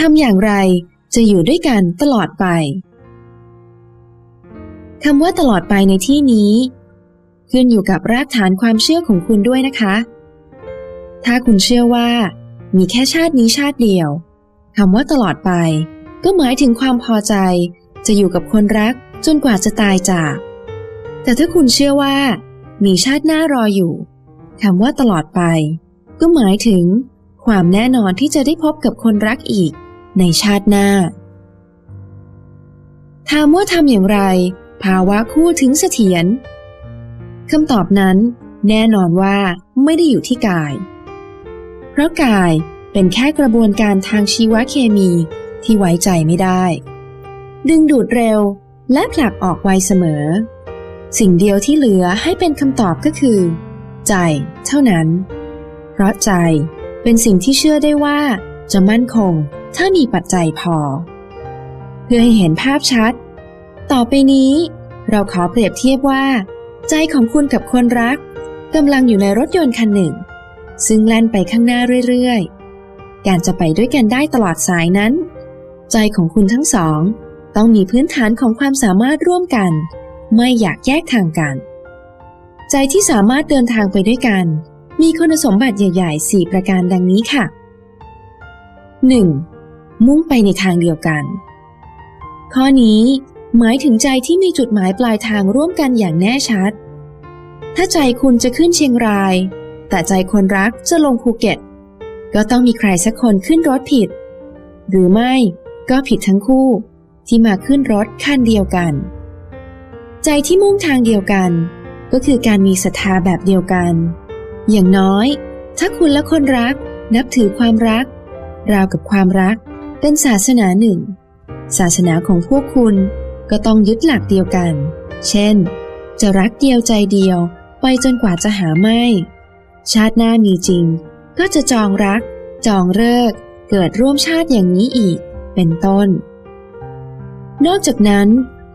ทำอย่างไรจะอยู่ด้วยกันตลอดไปคำว่าตลอดไปในที่นี้ ขึ้นอยู่กับรากฐานความเชื่อของคุณด้วยนะคะ ถ้าคุณเชื่อว่า มีแค่ชาตินี้ชาติเดียวคำว่าตลอดไป ก็หมายถึงความพอใจ จะอยู่กับคนรักจนกว่าจะตายจาก แต่ถ้าคุณเชื่อว่า มีชาติหน้ารออยู่คำว่าตลอดไป ก็หมายถึง ความแน่นอนที่จะได้พบกับคนรักอีก ในชาติหน้า ถามว่าทำอย่างไร ภาวะคู่ถึงเสถียรคำตอบนั้นแน่นอนว่าไม่ได้อยู่ที่กาย เพราะกายเป็นแค่กระบวนการทางชีวเคมีที่ไว้ใจไม่ได้ ดึงดูดเร็วและผลักออกไวเสมอ สิ่งเดียวที่เหลือให้เป็นคำตอบก็คือ ใจเท่านั้น เพราะใจเป็นสิ่งที่เชื่อได้ว่าจะมั่นคง ถ้ามีปัจจัยพอ เพื่อให้เห็นภาพชัด ต่อไปนี้ เราขอเปรียบเทียบว่า ใจของคุณกับคนรักกำลังอยู่ในรถยนต์คันหนึ่ง ซึ่งแล่นไปข้างหน้าเรื่อยๆ การจะไปด้วยกันได้ตลอดสายนั้น ใจของคุณทั้งสอง ต้องมีพื้นฐานของความสามารถร่วมกัน ไม่อยากแยกทางกัน ใจที่สามารถเดินทางไปด้วยกัน มีคุณสมบัติใหญ่ๆ 4 ประการดังนี้ค่ะ 1. มุ่งไปในทางเดียวกัน ข้อนี้หมายถึงใจที่มีจุดหมายปลายทางร่วมกันอย่างแน่ชัด ถ้าใจคุณจะขึ้นเชียงราย แต่ใจคนรักจะลงภูเก็ต ก็ต้องมีใครสักคนขึ้นรถผิด หรือไม่ก็ผิดทั้งคู่ที่มาขึ้นรถคันเดียวกัน ใจที่มุ่งทางเดียวกัน ก็คือการมีศรัทธาแบบเดียวกัน อย่างน้อย ถ้าคุณและคนรักนับถือความรัก ราวกับความรัก เป็นศาสนาหนึ่ง ศาสนาของพวกคุณก็ต้องยึดหลักเดียวกัน เช่น จะรักเดียวใจเดียวไปจนกว่าจะหาไม่ ชาติหน้ามีจริง ก็จะจองรัก จองเลิก เกิดร่วมชาติอย่างนี้อีก เป็นต้น นอกจากนั้น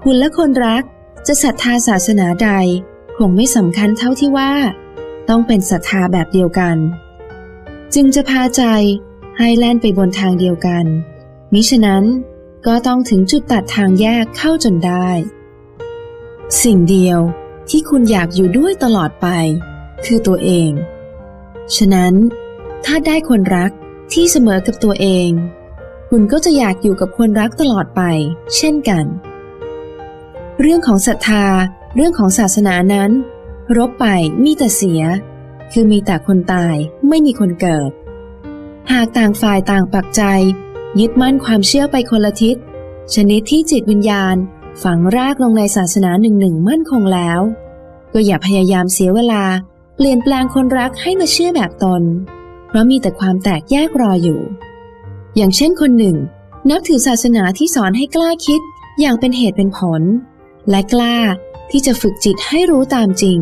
คุณและคนรักจะศรัทธาศาสนาใด คงไม่สำคัญเท่าที่ว่า ต้องเป็นศรัทธาแบบเดียวกัน จึงจะพาใจให้แล่นไปบนทางเดียวกัน มิฉะนั้นก็ต้องถึงจุดตัดทางแยกเข้าจนได้ สิ่งเดียวที่คุณอยากอยู่ด้วยตลอดไป คือตัวเอง ฉะนั้น ถ้าได้คนรักที่เสมอกับตัวเอง คุณก็จะอยากอยู่กับคนรักตลอดไป เช่นกัน เรื่องของศรัทธา เรื่องของศาสนานั้น รบไปมีแต่เสีย คือมีแต่คนตายไม่มีคนเกิด หากต่างฝ่ายต่างปักใจ ยึดมั่นความเชื่อไปคนละทิศ ชนิดที่จิตวิญญาณ ฝังรากลงในศาสนาหนึ่งหนึ่งมั่นคงแล้ว ก็อย่าพยายามเสียเวลา เปลี่ยนแปลงคนรักให้มาเชื่อแบบตน เพราะมีแต่ความแตกแยกรออยู่ อย่างเช่นคนหนึ่ง นับถือศาสนาที่สอนให้กล้าคิดอย่างเป็นเหตุเป็นผล และกล้าที่จะฝึกจิตให้รู้ตามจริง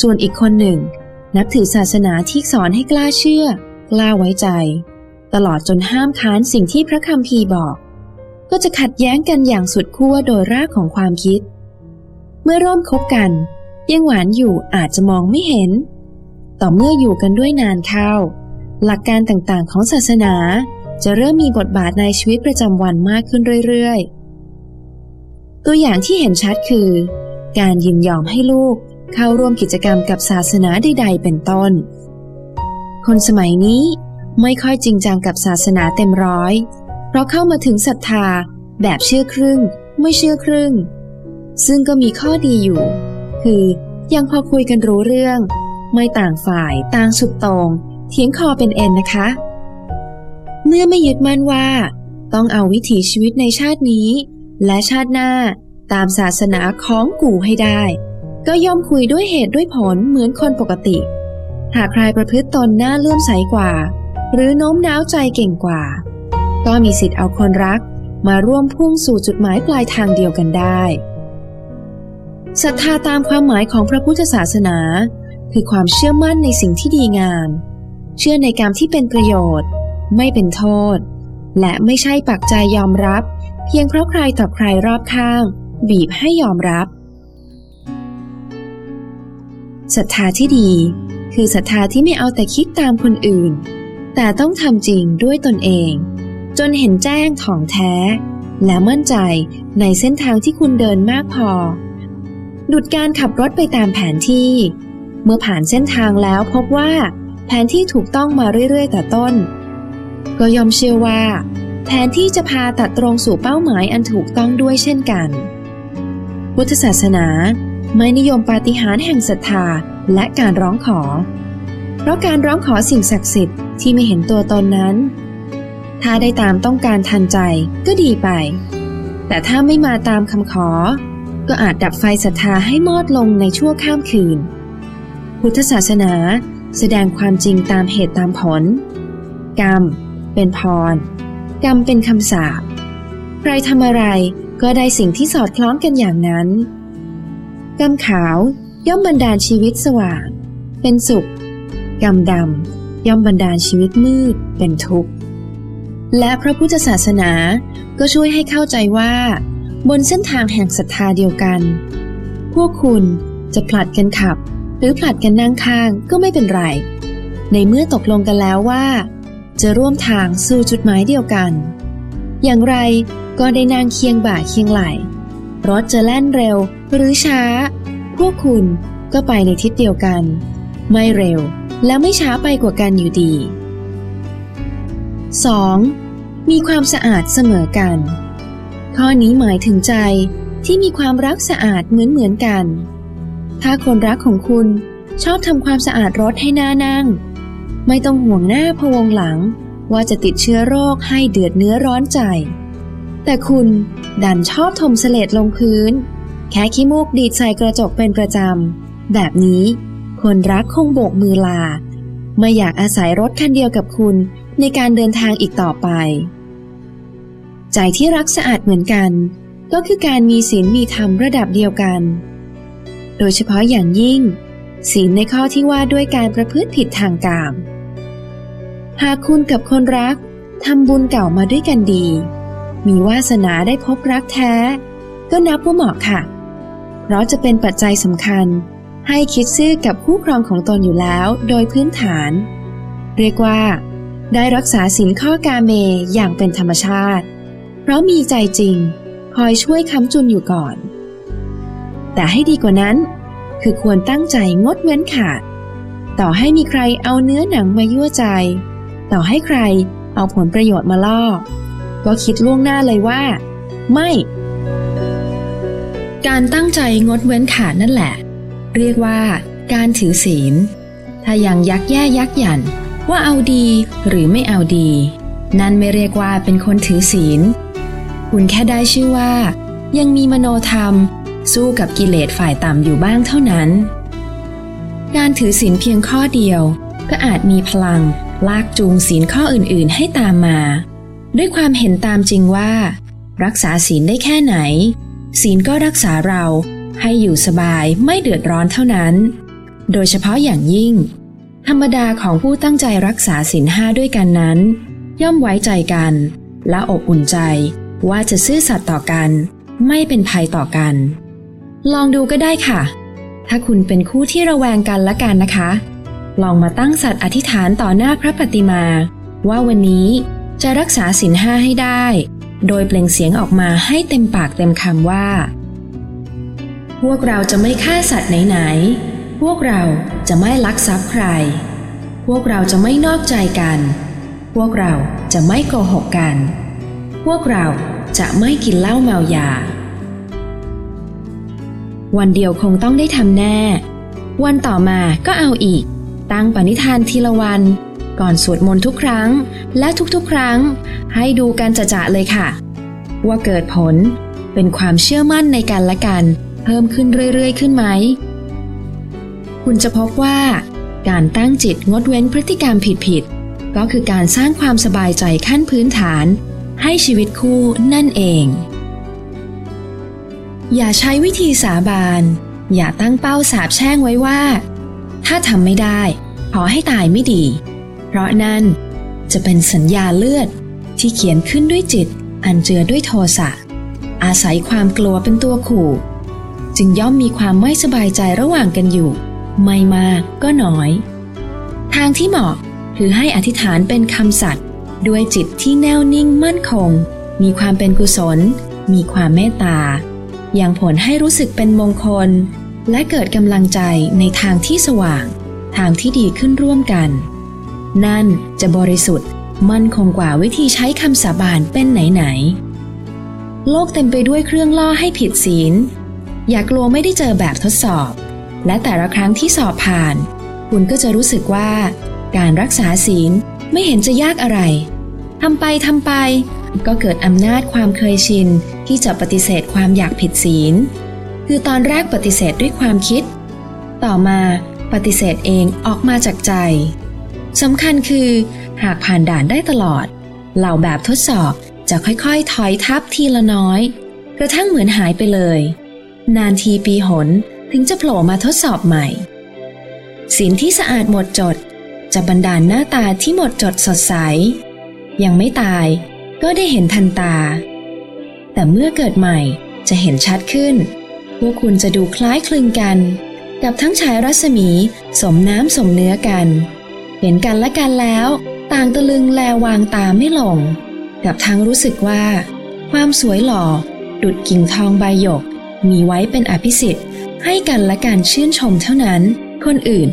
ส่วนอีกคนหนึ่ง นับถือศาสนาที่สอนให้กล้าเชื่อ กล้าไว้ใจ ตลอดจนห้ามค้านสิ่งที่พระคำพีบอก ก็จะขัดแย้งกันอย่างสุดขั้วโดยรากของความคิด เมื่อร่วมคบกัน ยังหวานอยู่อาจจะมองไม่เห็น ต่อเมื่ออยู่กันด้วยนานเข้า หลักการต่างๆของศาสนาจะเริ่มมีบทบาทในชีวิตประจำวันมากขึ้นเรื่อยๆ ตัวอย่างที่เห็นชัดคือ การยินยอมให้ลูกเข้าร่วมกิจกรรมกับศาสนาใดๆ เป็นต้น คนสมัยนี้ ไม่ค่อยจริงจังกับศาสนาเต็มร้อย เพราะเข้ามาถึงศรัทธาแบบเชื่อครึ่ง ไม่เชื่อครึ่ง ซึ่งก็มีข้อดีอยู่ คือยังพอคุยกันรู้เรื่อง ไม่ต่างฝ่ายต่างสุดตรงเถียงคอเป็นเอ็นนะคะ เมื่อไม่ยึดมั่นว่า ต้องเอาวิถีชีวิตในชาตินี้ และชาติหน้าตามศาสนาของกู่ให้ได้ ก็ย่อมคุยด้วยเหตุด้วยผลเหมือนคนปกติ หากใครประพฤติตนน่าเลื่อมใสกว่า หรือโน้มน้าวใจเก่งกว่า ก็มีสิทธิ์เอาคนรักมาร่วมพุ่งสู่จุดหมายปลายทางเดียวกันได้ศรัทธาตามความหมายของพระพุทธศาสนา คือความเชื่อมั่นในสิ่งที่ดีงาม เชื่อในกรรมที่เป็นประโยชน์ ไม่เป็นโทษ และไม่ใช่ปักใจยอมรับ เพียงเพราะใครต่อใครรอบข้าง บีบให้ยอมรับศรัทธาที่ดี คือศรัทธาที่ไม่เอาแต่คิดตามคนอื่น แต่ต้องทำจริงด้วยตนเอง จนเห็นแจ้งถ่องแท้ และมั่นใจในเส้นทางที่คุณเดินมากพอ ดุดการขับรถไปตามแผนที่ เมื่อผ่านเส้นทางแล้วพบว่า แผนที่ถูกต้องมาเรื่อยๆแต่ต้น ก็ยอมเชื่อว่า แผนที่จะพาตัดตรงสู่เป้าหมายอันถูกต้องด้วยเช่นกัน พุทธศาสนาไม่นิยมปาฏิหาริย์แห่งศรัทธาและการร้องขอ เพราะการร้องขอสิ่งศักดิ์สิทธิ์ที่ไม่เห็นตัวตนนั้น ถ้าได้ตามต้องการทันใจก็ดีไป แต่ถ้าไม่มาตามคำขอ ก็อาจดับไฟศรัทธาให้มอดลงในชั่วข้ามคืน พุทธศาสนาแสดงความจริงตามเหตุตามผล กรรม เป็นพร กรรมเป็นคำสาปใครทำอะไรก็ได้สิ่งที่สอดคล้องกันอย่างนั้น กรรมขาวย่อมบันดาลชีวิตสว่าง เป็นสุข กรรมดำย่อมบันดาลชีวิตมืดเป็นทุกข์ และพระพุทธศาสนาก็ช่วยให้เข้าใจว่า บนเส้นทางแห่งศรัทธาเดียวกัน พวกคุณจะผลัดกันขับ หรือผลัดกันนั่งข้างก็ไม่เป็นไร ในเมื่อตกลงกันแล้วว่า จะร่วมทางสู่จุดหมายเดียวกัน อย่างไรก็ได้นั่งเคียงบ่าเคียงไหลรถจะแล่นเร็วหรือช้า พวกคุณก็ไปในทิศเดียวกัน ไม่เร็ว และไม่ช้าไปกว่ากันอยู่ดี 2. มีความสะอาดเสมอกัน ข้อนี้หมายถึงใจที่มีความรักสะอาดเหมือนเหมือนกัน ถ้าคนรักของคุณชอบทำความสะอาดรถให้หน้านั่ง ไม่ต้องห่วงหน้าพวงหลัง ว่าจะติดเชื้อโรคให้เดือดเนื้อร้อนใจ แต่คุณดันชอบทมเสลดลงพื้น แค่ขี้มูกดีดใส่กระจกเป็นประจำ แบบนี้ คนรักคงโบกมือลา ไม่อยากอาศัยรถคันเดียวกับคุณในการเดินทางอีกต่อไป ใจที่รักสะอาดเหมือนกัน ก็คือการมีศีลมีธรรมระดับเดียวกัน โดยเฉพาะอย่างยิ่ง ศีลในข้อที่ว่าด้วยการประพฤติผิดทางกาม หากคุณกับคนรักทำบุญเก่ามาด้วยกันดี มีวาสนาได้พบรักแท้ ก็นับว่าเหมาะค่ะ เพราะจะเป็นปัจจัยสำคัญ ให้คิดซื่อกับคู่ครองของตนอยู่แล้วโดยพื้นฐาน เรียกว่า ได้รักษาสินข้อกาเมอย่างเป็นธรรมชาติ เพราะมีใจจริง คอยช่วยค้ำจุนอยู่ก่อน แต่ให้ดีกว่านั้น คือควรตั้งใจงดเว้นขาด ต่อให้มีใครเอาเนื้อหนังมายั่วใจ ต่อให้ใครเอาผลประโยชน์มาล่อ ก็คิดล่วงหน้าเลยว่า ไม่ การตั้งใจงดเว้นขาดนั่นแหละ เรียกว่า การถือศีล ถ้ายังยักแย่ยักหยันว่าเอาดีหรือไม่เอาดี นั่นไม่เรียกว่าเป็นคนถือศีล คุณแค่ได้ชื่อว่า ยังมีมโนธรรม สู้กับกิเลสฝ่ายต่ำอยู่บ้างเท่านั้น การถือศีลเพียงข้อเดียว ก็อาจมีพลัง ลากจูงศีลข้ออื่นๆให้ตามมา ด้วยความเห็นตามจริงว่า รักษาศีลได้แค่ไหน ศีลก็รักษาเรา ให้อยู่สบายไม่เดือดร้อนเท่านั้น โดยเฉพาะอย่างยิ่ง ธรรมดาของผู้ตั้งใจรักษาศีลห้าด้วยกันนั้น ย่อมไว้ใจกัน และอบอุ่นใจว่าจะซื่อสัตย์ต่อกัน ไม่เป็นภัยต่อกัน ลองดูก็ได้ค่ะ ถ้าคุณเป็นคู่ที่ระแวงกันละกันนะคะ ลองมาตั้งสัตว์อธิษฐานต่อหน้าพระปฏิมา ว่าวันนี้จะรักษาศีลห้าให้ได้ โดยเปล่งเสียงออกมาให้เต็มปากเต็มคำว่า วกเราจะไม่ฆ่าสัตว์ไหนๆ พวกเราจะไม่ลักทรัพย์ใคร พวกเราจะไม่นอกใจกัน พวกเราจะไม่โกหกกัน พวกเราจะไม่กินเหล้าเมายา วันเดียวคงต้องได้ทำแน่ วันต่อมาก็เอาอีก ตั้งปณิธานทีละวัน ก่อนสวดมนต์ทุกครั้ง และทุกๆ ครั้ง ให้ดูกันจะๆเลยค่ะ ว่าเกิดผลเป็นความเชื่อมั่นในกันและกัน เพิ่มขึ้นเรื่อยๆ ขึ้นไหม คุณจะพบว่า การตั้งจิตงดเว้นพฤติกรรมผิดๆ ก็คือการสร้างความสบายใจขั้นพื้นฐาน ให้ชีวิตคู่นั่นเอง อย่าใช้วิธีสาบาน อย่าตั้งเป้าสาบแช่งไว้ว่า ถ้าทำไม่ได้ ขอให้ตายไม่ดี เพราะนั่นจะเป็นสัญญาเลือดที่เขียนขึ้นด้วยจิตอันเจือด้วยโทสะอาศัยความกลัวเป็นตัวขู่ จึงย่อมมีความไม่สบายใจระหว่างกันอยู่ ไม่มากก็น้อย ทางที่เหมาะคือให้อธิษฐานเป็นคำสัตย์ด้วยจิตที่แน่วนิ่งมั่นคง มีความเป็นกุศล มีความเมตตา อยังผลให้รู้สึกเป็นมงคล และเกิดกำลังใจในทางที่สว่าง ทางที่ดีขึ้นร่วมกัน นั่นจะบริสุทธิ์มั่นคงกว่าวิธีใช้คำสาบานเป็นไหนๆโลกเต็มไปด้วยเครื่องล่อให้ผิดศีล อย่ากลัวไม่ได้เจอแบบทดสอบ และแต่ละครั้งที่สอบผ่าน คุณก็จะรู้สึกว่า การรักษาศีลไม่เห็นจะยากอะไรทำไปทำไป ก็เกิดอำนาจความเคยชินที่จะปฏิเสธความอยากผิดศีล คือตอนแรกปฏิเสธด้วยความคิด ต่อมาปฏิเสธเองออกมาจากใจสำคัญคือ หากผ่านด่านได้ตลอด เหล่าแบบทดสอบจะค่อยๆ ถอยทับทีละน้อย กระทั่งเหมือนหายไปเลย นานทีปีหนถึงจะโผล่มาทดสอบใหม่ ศีลที่สะอาดหมดจด จะบันดาลหน้าตาที่หมดจดสดใส ยังไม่ตายก็ได้เห็นทันตา แต่เมื่อเกิดใหม่จะเห็นชัดขึ้น พวกคุณจะดูคล้ายคลึงกัน กับทั้งชายรัศมี สมน้ำสมเนื้อกัน เห็นกันและกันแล้ว ต่างตะลึงแลวางตาไม่หลง กับทั้งรู้สึกว่า ความสวยหล่อ ดุดกิ่งทองใบหยก มีไว้เป็นอภิสิทธิ์ให้กันและการชื่นชมเท่านั้น คนอื่น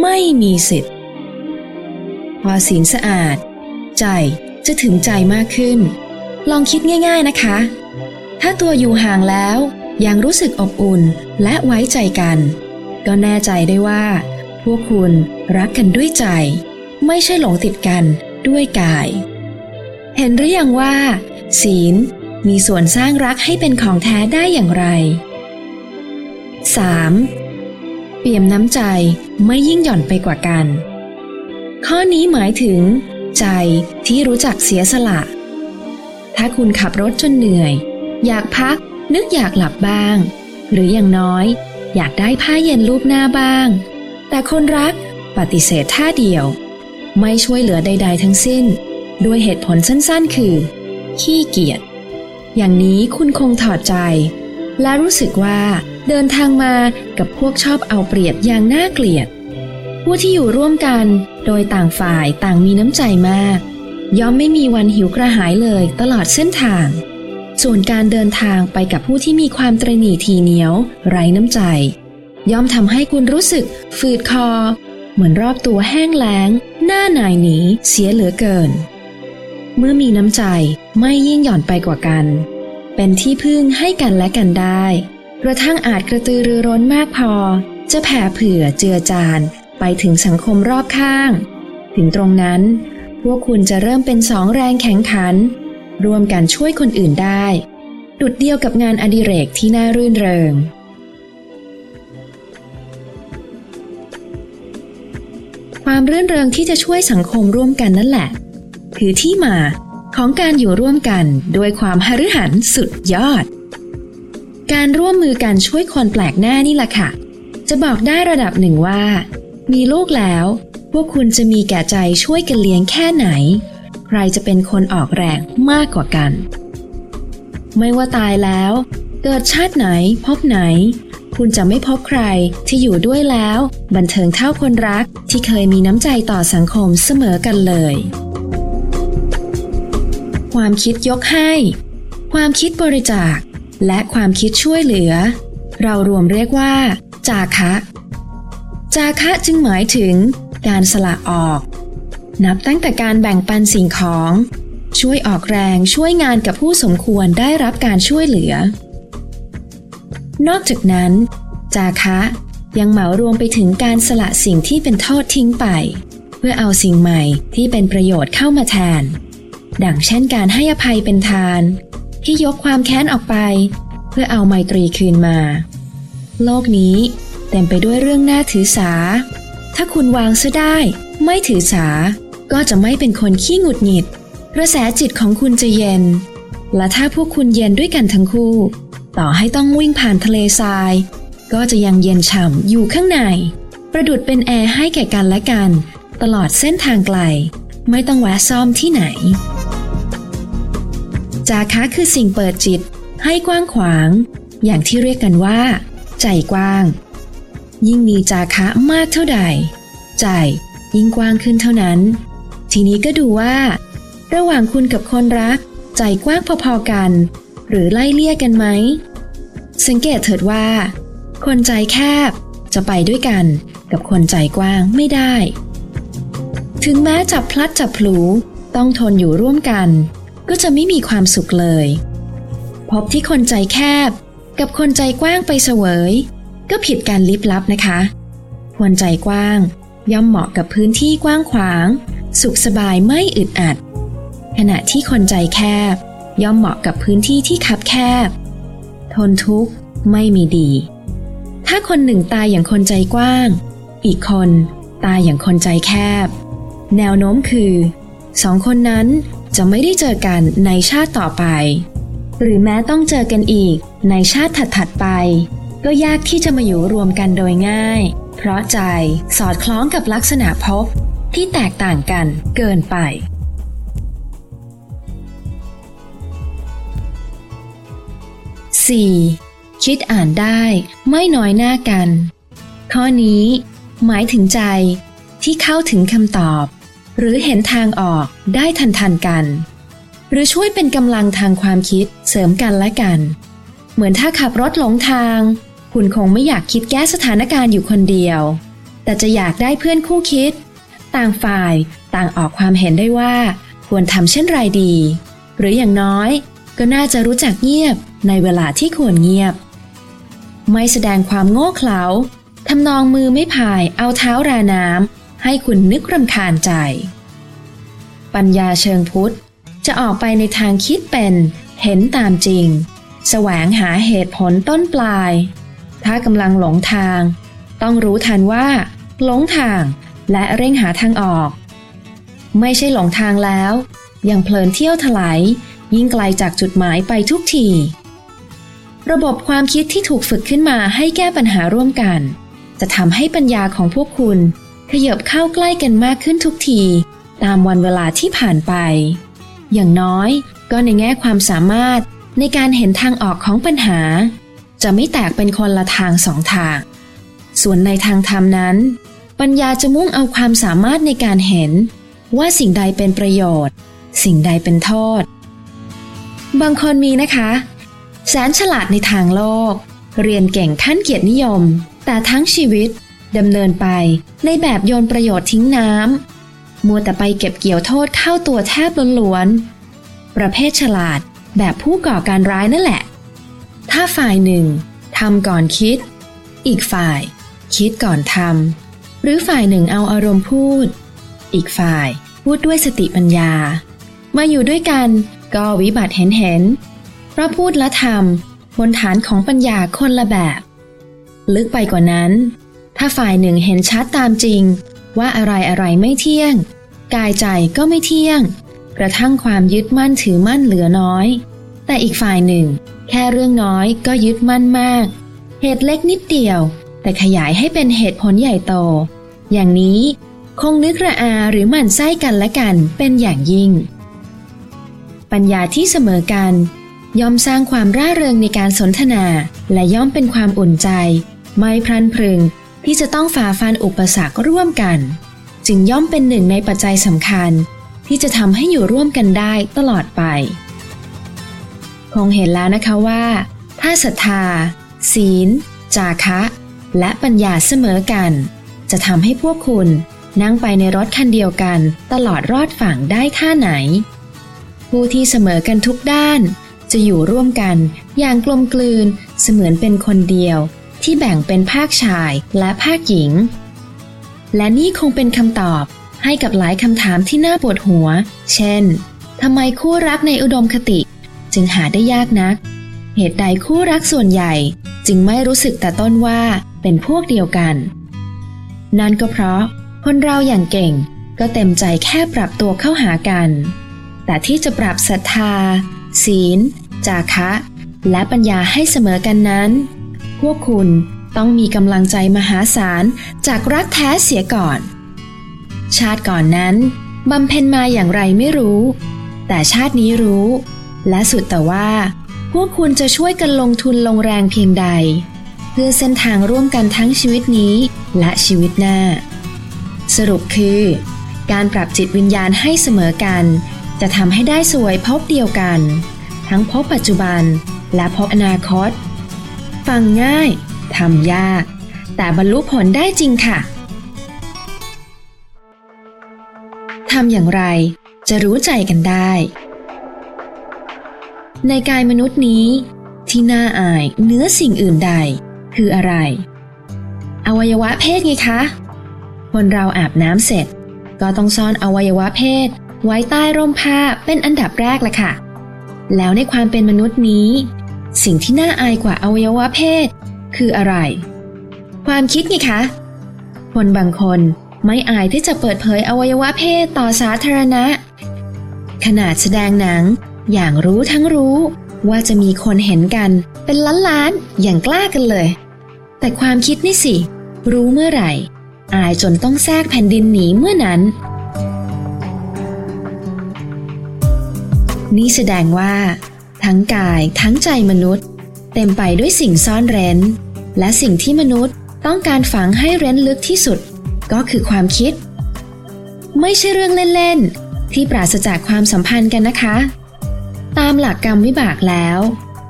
ไม่มีสิทธิ์ พอศีลสะอาด ใจจะถึงใจมากขึ้น ลองคิดง่าย ๆนะคะ ถ้าตัวอยู่ห่างแล้วยังรู้สึกอบอุ่นและไว้ใจกัน ก็แน่ใจได้ว่า พวกคุณรักกันด้วยใจ ไม่ใช่หลงติดกันด้วยกาย เห็นหรือยังว่า ศีล มีส่วนสร้างรักให้เป็นของแท้ได้อย่างไร 3. เปี่ยมน้ำใจไม่ยิ่งหย่อนไปกว่ากัน ข้อนี้หมายถึง ใจที่รู้จักเสียสละ ถ้าคุณขับรถจนเหนื่อย อยากพัก นึกอยากหลับบ้าง หรืออย่างน้อย อยากได้ผ้าเย็นรูปหน้าบ้าง แต่คนรักปฏิเสธท่าเดียว ไม่ช่วยเหลือใด ๆ ทั้งสิ้น ด้วยเหตุผลสั้นๆ คือ ขี้เกียจ อย่างนี้คุณคงถอดใจ และรู้สึกว่าเดินทางมากับพวกชอบเอาเปรียบอย่างน่าเกลียด ผู้ที่อยู่ร่วมกันโดยต่างฝ่ายต่างมีน้ำใจมาก ย่อมไม่มีวันหิวกระหายเลยตลอดเส้นทาง ส่วนการเดินทางไปกับผู้ที่มีความตรนีทีเหนียว ไร้น้ำใจ ย่อมทำให้คุณรู้สึกฝืดคอ เหมือนรอบตัวแห้งแล้ง หน้าหนายหนีเสียเหลือเกิน เมื่อมีน้ำใจไม่ยิ่งหย่อนไปกว่ากัน เป็นที่พึ่งให้กันและกันได้ กระทั่งอาจกระตือรือร้นมากพอ จะแผ่เผื่อเจือจานไปถึงสังคมรอบข้าง ถึงตรงนั้น พวกคุณจะเริ่มเป็นสองแรงแข็งขัน ร่วมกันช่วยคนอื่นได้ ดุดเดียวกับงานอดิเรกที่น่ารื่นเริงความรื่นเริงที่จะช่วยสังคมร่วมกันนั่นแหละ คือที่มาของการอยู่ร่วมกันโดยความหฤหันสุดยอด การร่วมมือกันช่วยคนแปลกหน้านี่แหละค่ะ จะบอกได้ระดับหนึ่งว่า มีลูกแล้ว พวกคุณจะมีแก่ใจช่วยกันเลี้ยงแค่ไหน ใครจะเป็นคนออกแรงมากกว่ากัน ไม่ว่าตายแล้ว เกิดชาติไหนพบไหน คุณจะไม่พบใครที่อยู่ด้วยแล้ว บันเทิงเท่าคนรักที่เคยมีน้ำใจต่อสังคมเสมอกันเลย ความคิดยกให้ ความคิดบริจาค และความคิดช่วยเหลือ เรารวมเรียกว่า จาคะ จาคะจึงหมายถึง การสละออก นับตั้งแต่การแบ่งปันสิ่งของ ช่วยออกแรงช่วยงานกับผู้สมควรได้รับการช่วยเหลือ นอกจากนั้น จาคะยังเหมารวมไปถึงการสละสิ่งที่เป็นโทษทิ้งไป เพื่อเอาสิ่งใหม่ที่เป็นประโยชน์เข้ามาแทน ดังเช่นการให้อภัยเป็นทาน ที่ยกความแค้นออกไป เพื่อเอาไมตรีคืนมา โลกนี้เต็มไปด้วยเรื่องน่าถือสา ถ้าคุณวางซะได้ ไม่ถือสา ก็จะไม่เป็นคนขี้หงุดหงิด กระแสจิตของคุณจะเย็น และถ้าพวกคุณเย็นด้วยกันทั้งคู่ ต่อให้ต้องวิ่งผ่านทะเลทราย ก็จะยังเย็นฉ่ำอยู่ข้างใน ประดุดเป็นแอร์ให้แก่กันและกัน ตลอดเส้นทางไกล ไม่ต้องแวะซ่อมที่ไหน จาคะคือสิ่งเปิดจิต ให้กว้างขวาง อย่างที่เรียกกันว่า ใจกว้าง ยิ่งมีจาคะมากเท่าใด ใจยิ่งกว้างขึ้นเท่านั้น ทีนี้ก็ดูว่า ระหว่างคุณกับคนรัก ใจกว้างพอๆกัน หรือไล่เลี่ยกันไหม สังเกตเถิดว่า คนใจแคบจะไปด้วยกันกับคนใจกว้างไม่ได้ ถึงแม้จับพลัดจับพลูต้องทนอยู่ร่วมกัน ก็จะไม่มีความสุขเลย พบที่คนใจแคบ กับคนใจกว้างไปเสวย ก็ผิดการลิบลับนะคะ คนใจกว้างย่อมเหมาะกับพื้นที่กว้างขวาง สุขสบายไม่อึดอัด ขณะที่คนใจแคบ ย่อมเหมาะกับพื้นที่ที่คับแคบ ทนทุกข์ไม่มีดี ถ้าคนหนึ่งตายอย่างคนใจกว้าง อีกคนตายอย่างคนใจแคบ แนวโน้มคือสองคนนั้น จะไม่ได้เจอกันในชาติต่อไป หรือแม้ต้องเจอกันอีกในชาติถัดๆไป ก็ยากที่จะมาอยู่รวมกันโดยง่าย เพราะใจสอดคล้องกับลักษณะภพที่แตกต่างกันเกินไป 4. คิดอ่านได้ไม่น้อยหน้ากัน ข้อนี้ หมายถึงใจที่เข้าถึงคำตอบ หรือเห็นทางออกได้ทันทันกัน หรือช่วยเป็นกำลังทางความคิดเสริมกันและกัน เหมือนถ้าขับรถหลงทาง คุณคงไม่อยากคิดแก้สถานการณ์อยู่คนเดียว แต่จะอยากได้เพื่อนคู่คิด ต่างฝ่ายต่างออกความเห็นได้ว่า ควรทำเช่นไรดี หรืออย่างน้อย ก็น่าจะรู้จักเงียบในเวลาที่ควรเงียบ ไม่แสดงความโง่เขลาทำนองมือไม่พายเอาเท้าราน้ำ ให้คุณนึกรำคาญใจ ปัญญาเชิงพุทธจะออกไปในทางคิดเป็นเห็นตามจริง แสวงหาเหตุผลต้นปลาย ถ้ากำลังหลงทาง ต้องรู้ทันว่าหลงทางและเร่งหาทางออก ไม่ใช่หลงทางแล้ว ยังเพลินเที่ยวถลายยิ่งไกลจากจุดหมายไปทุกที ระบบความคิดที่ถูกฝึกขึ้นมาให้แก้ปัญหาร่วมกัน จะทำให้ปัญญาของพวกคุณ ขยบเข้าใกล้กันมากขึ้นทุกที ตามวันเวลาที่ผ่านไป อย่างน้อยก็ในแง่ความสามารถในการเห็นทางออกของปัญหา จะไม่แตกเป็นคนละทางสองทาง ส่วนในทางธรรมนั้น ปัญญาจะมุ่งเอาความสามารถในการเห็น ว่าสิ่งใดเป็นประโยชน์ สิ่งใดเป็นโทษ บางคนมีนะคะ แสนฉลาดในทางโลก เรียนเก่งขั้นเกียรตินิยม แต่ทั้งชีวิต ดำเนินไป ในแบบโยนประโยชน์ทิ้งน้ำมัวแต่ไปเก็บเกี่ยวโทษเข้าตัวแทบล้วนๆประเภทฉลาดแบบผู้ก่อการร้ายนั่นแหละ ถ้าฝ่ายหนึ่งทำก่อนคิด อีกฝ่าย คิดก่อนทำหรือฝ่ายหนึ่งเอาอารมณ์พูด อีกฝ่ายพูดด้วยสติปัญญา มาอยู่ด้วยกันก็วิบัติเห็นเห็นเพราะพูดและทำบนฐานของปัญญาคนละแบบ ลึกไปกว่านั้น ถ้าฝ่ายหนึ่งเห็นชัดตามจริง ว่าอะไรอะไรไม่เที่ยง กายใจก็ไม่เที่ยง กระทั่งความยึดมั่นถือมั่นเหลือน้อย แต่อีกฝ่ายหนึ่ง แค่เรื่องน้อยก็ยึดมั่นมาก เหตุเล็กนิดเดียว แต่ขยายให้เป็นเหตุผลใหญ่โต อย่างนี้คงนึกระอาหรือหมั่นไส้กันและกันเป็นอย่างยิ่ง ปัญญาที่เสมอกัน ย่อมสร้างความร่าเริงในการสนทนา และย่อมเป็นความอุ่นใจ ไม่พลันพรึง ที่จะต้องฝ่าฟันอุปสรรคร่วมกัน จึงย่อมเป็นหนึ่งในปัจจัยสำคัญ ที่จะทำให้อยู่ร่วมกันได้ตลอดไป คงเห็นแล้วนะคะว่า ถ้าศรัทธา ศีล จาคะ และปัญญาเสมอกัน จะทำให้พวกคุณนั่งไปในรถคันเดียวกันตลอดรอดฝั่งได้ท่าไหน ผู้ที่เสมอกันทุกด้าน จะอยู่ร่วมกันอย่างกลมกลืนเสมือนเป็นคนเดียว ที่แบ่งเป็นภาคชายและภาคหญิง และนี่คงเป็นคำตอบให้กับหลายคำถามที่น่าปวดหัว เช่นทำไมคู่รักในอุดมคติ จึงหาได้ยากนัก เหตุใดคู่รักส่วนใหญ่จึงไม่รู้สึกแต่ต้นว่าเป็นพวกเดียวกัน นั่นก็เพราะคนเราอย่างเก่งก็เต็มใจแค่ปรับตัวเข้าหากัน แต่ที่จะปรับศรัทธา ศีล จาคะ และปัญญาให้เสมอกันนั้น วกคุณต้องมีกำลังใจมหาศาลจากรักแท้เสียก่อน ชาติก่อนนั้นบำเพ็ญมาอย่างไรไม่รู้ แต่ชาตินี้รู้ และสุดแต่ว่า พวกคุณจะช่วยกันลงทุนลงแรงเพียงใด เพื่อเส้นทางร่วมกันทั้งชีวิตนี้และชีวิตหน้า สรุปคือ การปรับจิตวิญญาณให้เสมอกัน จะทำให้ได้สวยพบเดียวกัน ทั้งพบปัจจุบันและพบอนาคต ฟังง่าย ทำยาก แต่บรรลุผลได้จริงค่ะ ทำอย่างไร จะรู้ใจกันได้ ในกายมนุษย์นี้ ที่น่าอายเนื้อสิ่งอื่นใด คืออะไร อวัยวะเพศไงคะ คนเราอาบน้ำเสร็จ ก็ต้องซ่อนอวัยวะเพศ ไว้ใต้ร่มผ้าเป็นอันดับแรกละค่ะ แล้วในความเป็นมนุษย์นี้ สิ่งที่น่าอายกว่าอวัยวะเพศ คืออะไร ความคิดไงคะ คนบางคนไม่อายที่จะเปิดเผยอวัยวะเพศต่อสาธารณะ ขนาดแสดงหนัง อย่างรู้ทั้งรู้ ว่าจะมีคนเห็นกัน เป็นล้านๆอย่างกล้ากันเลย แต่ความคิดนี่สิ รู้เมื่อไหร่ อายจนต้องแทรกแผ่นดินหนีเมื่อนั้น นี่แสดงว่า ทั้งกายทั้งใจมนุษย์ เต็มไปด้วยสิ่งซ่อนเร้น และสิ่งที่มนุษย์ต้องการฝังให้เร้นลึกที่สุด ก็คือความคิด ไม่ใช่เรื่องเล่นๆ ที่ปราศจากความสัมพันธ์กันนะคะ ตามหลักกรรมวิบากแล้ว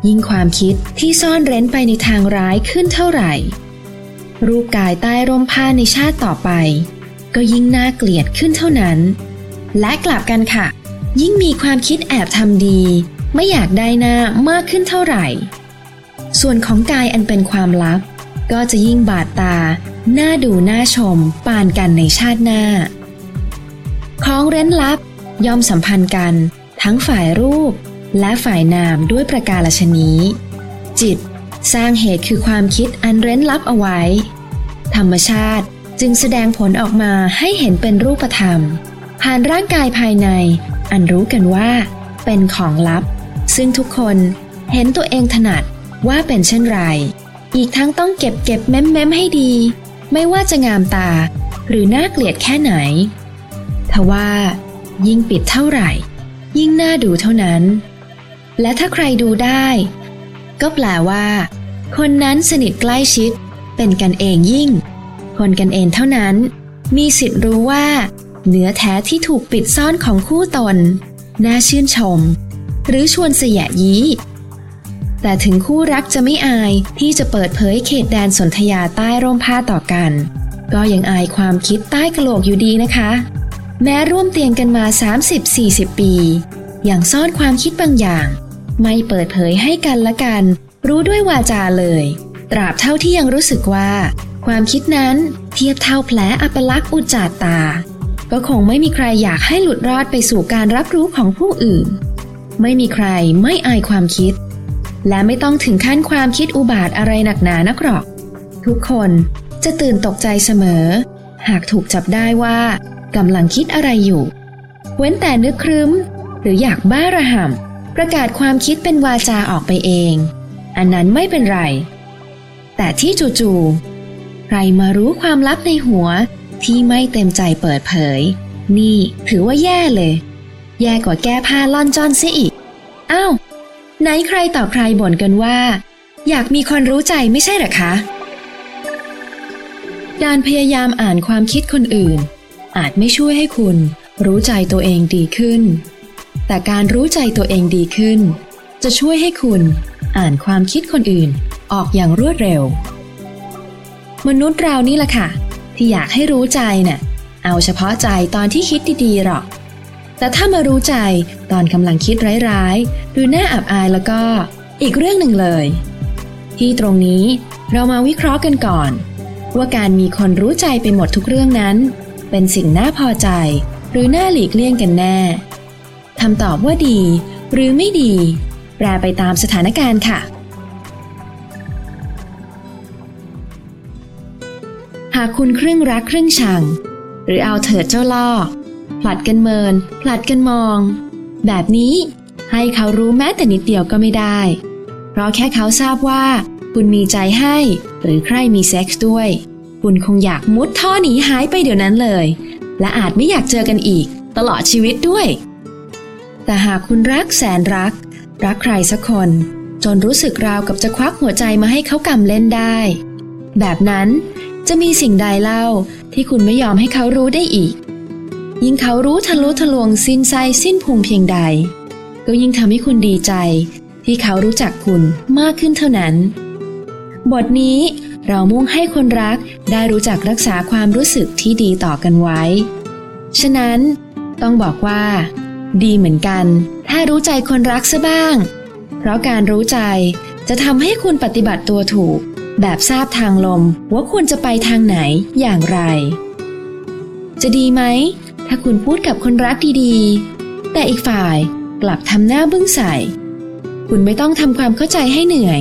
ยิ่งความคิดที่ซ่อนเร้นไปในทางร้ายขึ้นเท่าไหร่ รูปกายใต้ร่มผ้าในชาติต่อไป ก็ยิ่งน่าเกลียดขึ้นเท่านั้น และกลับกันค่ะ ยิ่งมีความคิดแอบทำดี ไม่อยากได้หน้ามากขึ้นเท่าไหร่ ส่วนของกายอันเป็นความลับ ก็จะยิ่งบาดตา หน่าดูหน่าชม ปานกันในชาติหน้า ของเร้นลับย่อมสัมพันธ์กัน ทั้งฝ่ายรูป และฝ่ายนามด้วยประการชนีจิต สร้างเหตุคือความคิดอันเร้นลับเอาไว้ ธรรมชาติจึงแสดงผลออกมาให้เห็นเป็นรูปธรรม ผ่านร่างกายภายใน อันรู้กันว่า เป็นของลับ ซึ่งทุกคนเห็นตัวเองถนัดว่าเป็นเช่นไร อีกทั้งต้องเก็บเก็บแม้มแม้มให้ดี ไม่ว่าจะงามตา หรือน่าเกลียดแค่ไหน ทว่ายิ่งปิดเท่าไหร่ ยิ่งน่าดูเท่านั้น และถ้าใครดูได้ ก็แปลว่า คนนั้นสนิทใกล้ชิด เป็นกันเองยิ่ง คนกันเองเท่านั้น มีสิทธิ์รู้ว่า เนื้อแท้ที่ถูกปิดซ่อนของคู่ตน น่าชื่นชม หรือชวนเสียยี้ แต่ถึงคู่รักจะไม่อายที่จะเปิดเผยเขตแดนสนธยาใต้ร่มผ้าต่อกัน ก็ยังอายความคิดใต้กระโหลกอยู่ดีนะคะ แม้ร่วมเตียงกันมา 30-40 ปี อย่างซ่อนความคิดบางอย่าง ไม่เปิดเผยให้กันละกัน รู้ด้วยวาจาเลย ตราบเท่าที่ยังรู้สึกว่า ความคิดนั้นเทียบเท่าแผลอัปลักษณ์อุจจาตาก็คงไม่มีใครอยากให้หลุดรอดไปสู่การรับรู้ของผู้อื่น ไม่มีใครไม่อายความคิด และไม่ต้องถึงขั้นความคิดอุบาทอะไรหนักหนานักหรอก ทุกคนจะตื่นตกใจเสมอ หากถูกจับได้ว่ากำลังคิดอะไรอยู่ เว้นแต่นึกครึ้ม หรืออยากบ้าระห่ำประกาศความคิดเป็นวาจาออกไปเอง อันนั้นไม่เป็นไร แต่ที่จู่ๆใครมารู้ความลับในหัวที่ไม่เต็มใจเปิดเผย นี่ถือว่าแย่เลย แย่กว่าแก้ผ้าล่อนจอนเสียอีก อ้าว ไหนใครต่อใครบ่นกันว่า อยากมีคนรู้ใจไม่ใช่หรอคะ การพยายามอ่านความคิดคนอื่น อาจไม่ช่วยให้คุณรู้ใจตัวเองดีขึ้น แต่การรู้ใจตัวเองดีขึ้น จะช่วยให้คุณอ่านความคิดคนอื่นออกอย่างรวดเร็ว มนุษย์เรานี่แหละค่ะ ที่อยากให้รู้ใจเนะ่ะเอาเฉพาะใจตอนที่คิดดีๆหรอก แต่ถ้ามารู้ใจตอนกำลังคิดร้ายๆหรือน่าอับอายแล้วก็อีกเรื่องหนึ่งเลย ที่ตรงนี้เรามาวิเคราะห์กันก่อน ว่าการมีคนรู้ใจไปหมดทุกเรื่องนั้น เป็นสิ่งน่าพอใจ หรือน่าหลีกเลี่ยงกันแน่คำตอบว่าดี หรือไม่ดี แปลไปตามสถานการณ์ค่ะ หากคุณครึ่งรักครึ่งชัง หรือเอาเถิดเจ้าล่อ ผลัดกันเมิน ผลัดกันมอง แบบนี้ให้เขารู้แม้แต่นิดเดียวก็ไม่ได้ เพราะแค่เขาทราบว่า คุณมีใจให้ หรือใครมีเซ็กซ์ด้วย คุณคงอยากมุดท่อหนีหายไปเดี๋ยวนั้นเลย และอาจไม่อยากเจอกันอีก ตลอดชีวิตด้วย แต่หากคุณรักแสนรัก รักใครสักคน จนรู้สึกราวกับจะควักหัวใจมาให้เขากำเล่นได้ แบบนั้นจะมีสิ่งใดเล่าที่คุณไม่ยอมให้เขารู้ได้อีก ยิ่งเขารู้ทะลุทะลวงสิ้นไส้สิ้นพุงเพียงใด ก็ยิ่งทำให้คุณดีใจ ที่เขารู้จักคุณมากขึ้นเท่านั้น บทนี้เรามุ่งให้คนรักได้รู้จักรักษาความรู้สึกที่ดีต่อกันไว้ ฉะนั้น ต้องบอกว่า ดีเหมือนกัน ถ้ารู้ใจคนรักซะบ้าง เพราะการรู้ใจจะทำให้คุณปฏิบัติตัวถูก แบบทราบทางลมว่าควรจะไปทางไหนอย่างไร จะดีไหม ถ้าคุณพูดกับคนรักดีๆ แต่อีกฝ่ายกลับทำหน้าบึ้งใส่ คุณไม่ต้องทำความเข้าใจให้เหนื่อย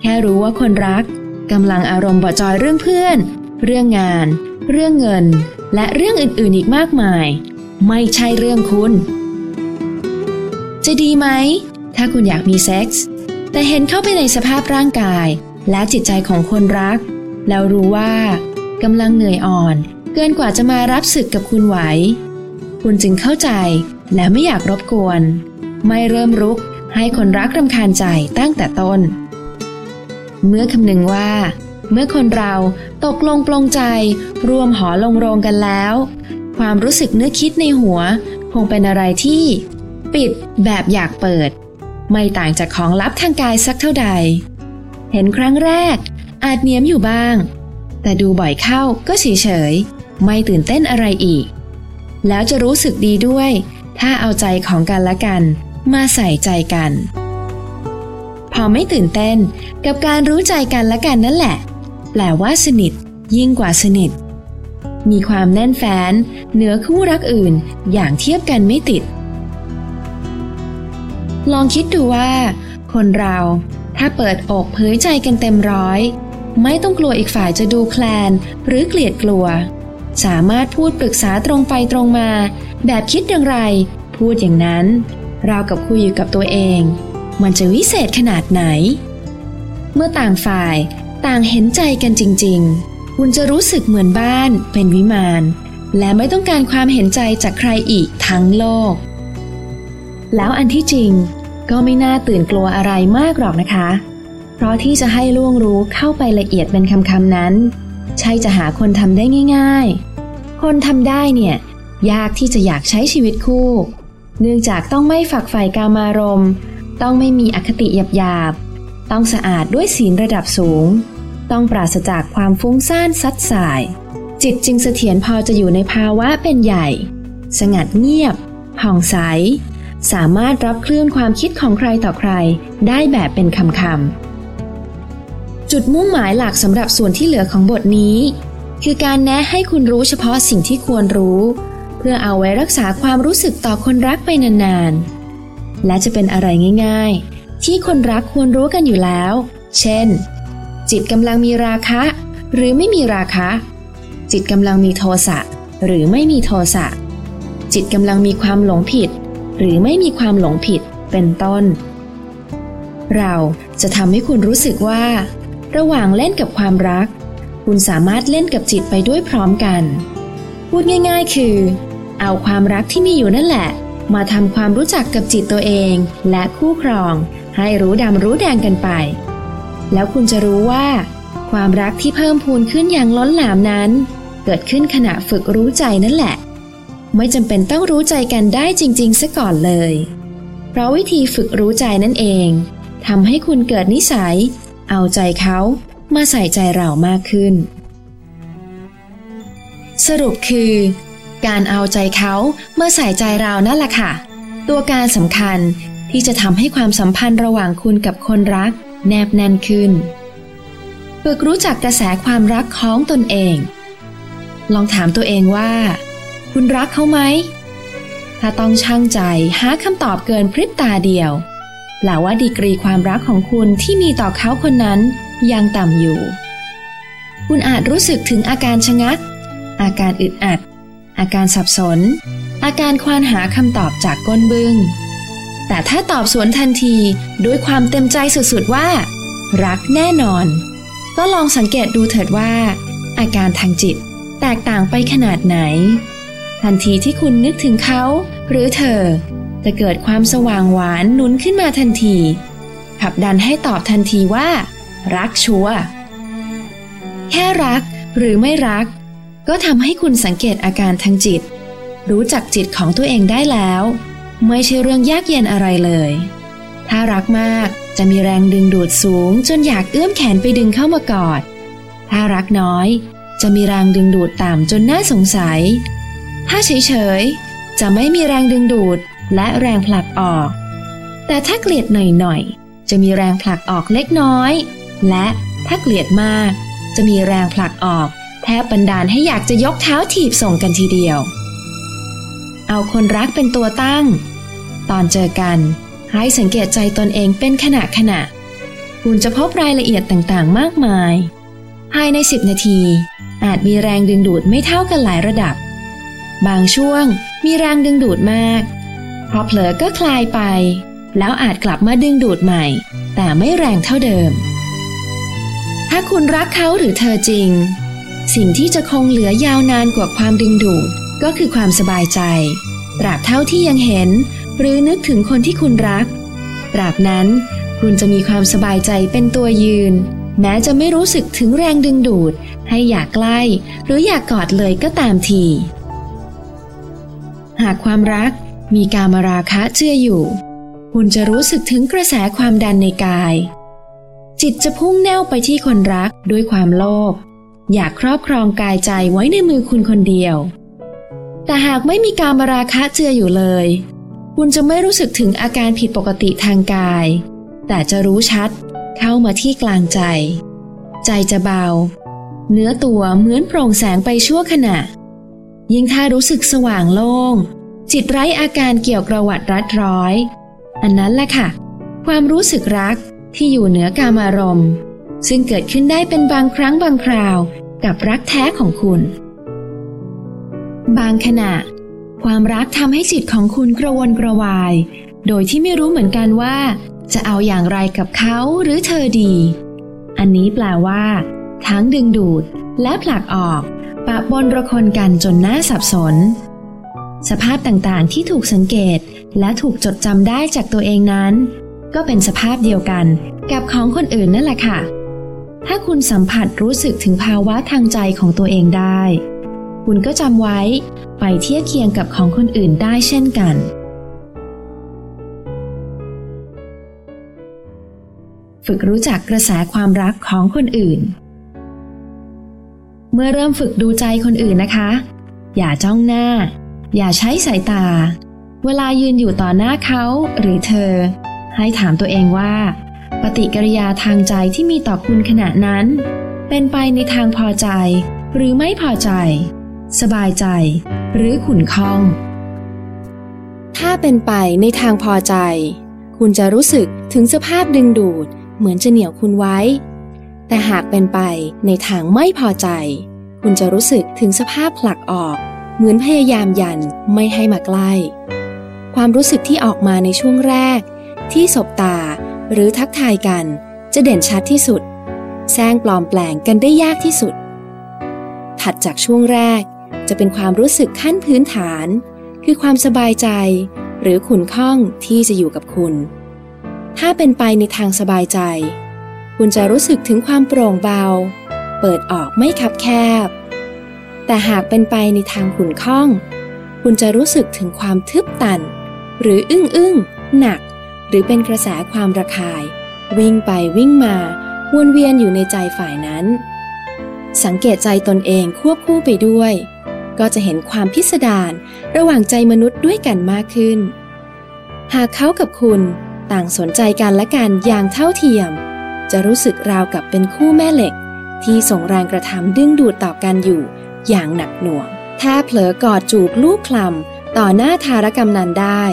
แค่รู้ว่าคนรักกำลังอารมณ์บอจอยเรื่องเพื่อน เรื่องงาน เรื่องเงิน และเรื่องอื่นๆอีกมากมาย ไม่ใช่เรื่องคุณ จะดีไหม ถ้าคุณอยากมีเซ็กส์แต่เห็นเข้าไปในสภาพร่างกาย และจิตใจของคนรัก แล้วรู้ว่ากำลังเหนื่อยอ่อน เกินกว่าจะมารับศึกกับคุณไหว คุณจึงเข้าใจและไม่อยากรบกวน ไม่เริ่มรุกให้คนรักรำคาญใจตั้งแต่ต้น เมื่อคำนึงว่า เมื่อคนเราตกลงปลงใจรวมหอลงโรงกันแล้ว ความรู้สึกนึกคิดในหัว คงเป็นอะไรที่ ปิดแบบอยากเปิด ไม่ต่างจากของลับทางกายสักเท่าใด เห็นครั้งแรก อาจเนียมอยู่บ้าง แต่ดูบ่อยเข้าก็เฉยๆ ไม่ตื่นเต้นอะไรอีก แล้วจะรู้สึกดีด้วย ถ้าเอาใจของกันและกัน มาใส่ใจกัน พอไม่ตื่นเต้นกับการรู้ใจกันและกันนั่นแหละ แปลว่าสนิท ยิ่งกว่าสนิท มีความแน่นแฟ้นเหนือคู่รักอื่นอย่างเทียบกันไม่ติด ลองคิดดูว่า คนเราถ้าเปิดอกเผยใจกันเต็มร้อย ไม่ต้องกลัวอีกฝ่ายจะดูแคลนหรือเกลียดกลัว สามารถพูดปรึกษาตรงไปตรงมา แบบคิดอย่างไร พูดอย่างนั้น เรากับคุยอยู่กับตัวเอง มันจะวิเศษขนาดไหน เมื่อต่างฝ่ายต่างเห็นใจกันจริง ๆ คุณจะรู้สึกเหมือนบ้านเป็นวิมาน และไม่ต้องการความเห็นใจจากใครอีกทั้งโลก แล้วอันที่จริงก็ไม่น่าตื่นกลัวอะไรมากหรอกนะคะ เพราะที่จะให้ล่วงรู้เข้าไปละเอียดเป็นคำๆนั้น ใช่จะหาคนทำได้ง่าย ๆ คนทำได้เนี่ย ยากที่จะอยากใช้ชีวิตคู่ เนื่องจากต้องไม่ฝักใฝ่กามารมณ์ ต้องไม่มีอคติหยาบๆ ต้องสะอาดด้วยศีลระดับสูง ต้องปราศจากความฟุ้งซ่านซัดสาย จิตจึงเสถียรพอจะอยู่ในภาวะเป็นใหญ่ สงัดเงียบ ผ่องใส สามารถรับคลื่นความคิดของใครต่อใครได้แบบเป็นคำๆ จุดมุ่งหมายหลักสำหรับส่วนที่เหลือของบทนี้ คือการแนะให้คุณรู้เฉพาะสิ่งที่ควรรู้ เพื่อเอาไว้รักษาความรู้สึกต่อคนรักไปนานๆ และจะเป็นอะไรง่าย ๆ ที่คนรักควรรู้กันอยู่แล้ว เช่น จิตกำลังมีราคะ หรือไม่มีราคะ จิตกำลังมีโทสะหรือไม่มีโทสะจิตกำลังมีความหลงผิด หรือไม่มีความหลงผิดเป็นต้น เราจะทำให้คุณรู้สึกว่า ระหว่างเล่นกับความรัก คุณสามารถเล่นกับจิตไปด้วยพร้อมกัน พูดง่าย ๆ คือ เอาความรักที่มีอยู่นั่นแหละ มาทำความรู้จักกับจิตตัวเอง และคู่ครอง ให้รู้ดำรู้แดงกันไป แล้วคุณจะรู้ว่า ความรักที่เพิ่มพูนขึ้นอย่างล้นหลามนั้น เกิดขึ้นขณะฝึกรู้ใจนั่นแหละ ไม่จำเป็นต้องรู้ใจกันได้จริง ๆซะก่อนเลย เพราะวิธีฝึกรู้ใจนั่นเองทำให้คุณเกิดนิสัย เอาใจเขามาใส่ใจเรามากขึ้น สรุปคือ การเอาใจเขามาใส่ใจเรานั่นแหละค่ะ ตัวการสำคัญที่จะทำให้ความสัมพันธ์ระหว่างคุณกับคนรัก แนบแน่นขึ้นฝึกรู้จักกระแสความรักของตนเอง ลองถามตัวเองว่า คุณรักเขาไหม ถ้าต้องช่างใจหาคำตอบเกินพริบตาเดียว แปลว่าดีกรีความรักของคุณที่มีต่อเขาคนนั้นยังต่ำอยู่ คุณอาจรู้สึกถึงอาการชะงัก อาการอึดอัด อาการสับสน อาการควานหาคำตอบจากก้นบึง้ง แต่ถ้าตอบสวนทันทีด้วยความเต็มใจสุดๆว่า รักแน่นอน ก็ลองสังเกตดูเถิดว่า อาการทางจิตแตกต่างไปขนาดไหน ทันทีที่คุณนึกถึงเขา หรือเธอ จะเกิดความสว่างหวานหนุนขึ้นมาทันทีขับดันให้ตอบทันทีว่า รักชัว แค่รักหรือไม่รัก ก็ทำให้คุณสังเกตอาการทางจิต รู้จักจิตของตัวเองได้แล้ว ไม่ใช่เรื่องยากเย็นอะไรเลย ถ้ารักมากจะมีแรงดึงดูดสูง จนอยากเอื้อมแขนไปดึงเข้ามากอด ถ้ารักน้อย จะมีแรงดึงดูดต่ำจนน่าสงสัย ถ้าเฉยๆจะไม่มีแรงดึงดูด และแรงผลักออก แต่ถ้าเกลียดหน่อยๆ จะมีแรงผลักออกเล็กน้อย และถ้าเกลียดมาก จะมีแรงผลักออก แทบบันดาลให้อยากจะยกเท้าถีบส่งกันทีเดียว เอาคนรักเป็นตัวตั้ง ตอนเจอกัน ให้สังเกตใจตนเองเป็นขณะขณะ คุณจะพบรายละเอียดต่างๆ มากมาย ภายใน 10 นาที อาจมีแรงดึงดูดไม่เท่ากันหลายระดับ บางช่วงมีแรงดึงดูดมาก พอเผลอก็คลายไป แล้วอาจกลับมาดึงดูดใหม่ แต่ไม่แรงเท่าเดิม ถ้าคุณรักเขาหรือเธอจริง สิ่งที่จะคงเหลือยาวนานกว่าความดึงดูดก็คือความสบายใจ ตราบเท่าที่ยังเห็น หรือนึกถึงคนที่คุณรัก ตราบนั้นคุณจะมีความสบายใจเป็นตัวยืน แม้จะไม่รู้สึกถึงแรงดึงดูด ให้อยากใกล้ หรืออยากกอดเลยก็ตามที หากความรัก มีการมาราคะเชื่ออยู่ คุณจะรู้สึกถึงกระแสความดันในกาย จิตจะพุ่งแน่วไปที่คนรักด้วยความโลภอยากครอบครองกายใจไว้ในมือคุณคนเดียว แต่หากไม่มีการมาราคะเจืออยู่เลย คุณจะไม่รู้สึกถึงอาการผิดปกติทางกาย แต่จะรู้ชัดเข้ามาที่กลางใจ ใจจะเบา เนื้อตัวเหมือนโปร่งแสงไปชั่วขณะ ยิ่งถ้ารู้สึกสว่างโล่ง จิตไร้อาการเกี่ยวกระวัดรัดร้อย อันนั้นแหละค่ะ ความรู้สึกรักที่อยู่เหนือกามารมณ์ ซึ่งเกิดขึ้นได้เป็นบางครั้งบางคราวกับรักแท้ของคุณ บางขณะ ความรักทำให้จิตของคุณกระวนกระวาย โดยที่ไม่รู้เหมือนกันว่า จะเอาอย่างไรกับเขาหรือเธอดี อันนี้แปลว่า ทั้งดึงดูดและผลักออกปะบนระคนกันจนน่าสับสน สภาพต่างๆ ที่ถูกสังเกต และถูกจดจำได้จากตัวเองนั้น ก็เป็นสภาพเดียวกันกับของคนอื่นนั่นแหละค่ะ ถ้าคุณสัมผัสรู้สึกถึงภาวะทางใจของตัวเองได้ คุณก็จำไว้ไปเทียบเคียงกับของคนอื่นได้เช่นกัน ฝึกรู้จักกระแสความรักของคนอื่น เมื่อเริ่มฝึกดูใจคนอื่นนะคะ อย่าจ้องหน้า อย่าใช้สายตา เวลายืนอยู่ต่อหน้าเขาหรือเธอ ให้ถามตัวเองว่า ปฏิกิริยาทางใจที่มีต่อคุณขณะนั้น เป็นไปในทางพอใจ หรือไม่พอใจ สบายใจ หรือขุนข้อง ถ้าเป็นไปในทางพอใจ คุณจะรู้สึกถึงสภาพดึงดูด เหมือนจะเหนี่ยวคุณไว้ แต่หากเป็นไปในทางไม่พอใจ คุณจะรู้สึกถึงสภาพผลักออก เหมือนพยายามยันไม่ให้มาใกล้ ความรู้สึกที่ออกมาในช่วงแรก ที่สบตาหรือทักทายกันจะเด่นชัดที่สุดแซงปลอมแปลงกันได้ยากที่สุด ถัดจากช่วงแรกจะเป็นความรู้สึกขั้นพื้นฐาน คือความสบายใจ หรือขุนข้องที่จะอยู่กับคุณ ถ้าเป็นไปในทางสบายใจ คุณจะรู้สึกถึงความโปร่งเบา เปิดออกไม่คับแคบ แต่หากเป็นไปในทางขุนข้อง คุณจะรู้สึกถึงความทึบตัน หรืออึ้งอึ้งหนัก หรือเป็นกระแสความระคาย วิ่งไปวิ่งมาวนเวียนอยู่ในใจฝ่ายนั้น สังเกตใจตนเองควบคู่ไปด้วย ก็จะเห็นความพิสดารระหว่างใจมนุษย์ด้วยกันมากขึ้น หากเขากับคุณต่างสนใจกันและกันอย่างเท่าเทียม จะรู้สึกราวกับเป็นคู่แม่เหล็ก ที่ส่งแรงกระทำดึงดูดต่อกันอยู่ อย่างหนักหน่วงถ้าเผลอกอดจูบลูกคลำต่อหน้าทารกำนันได้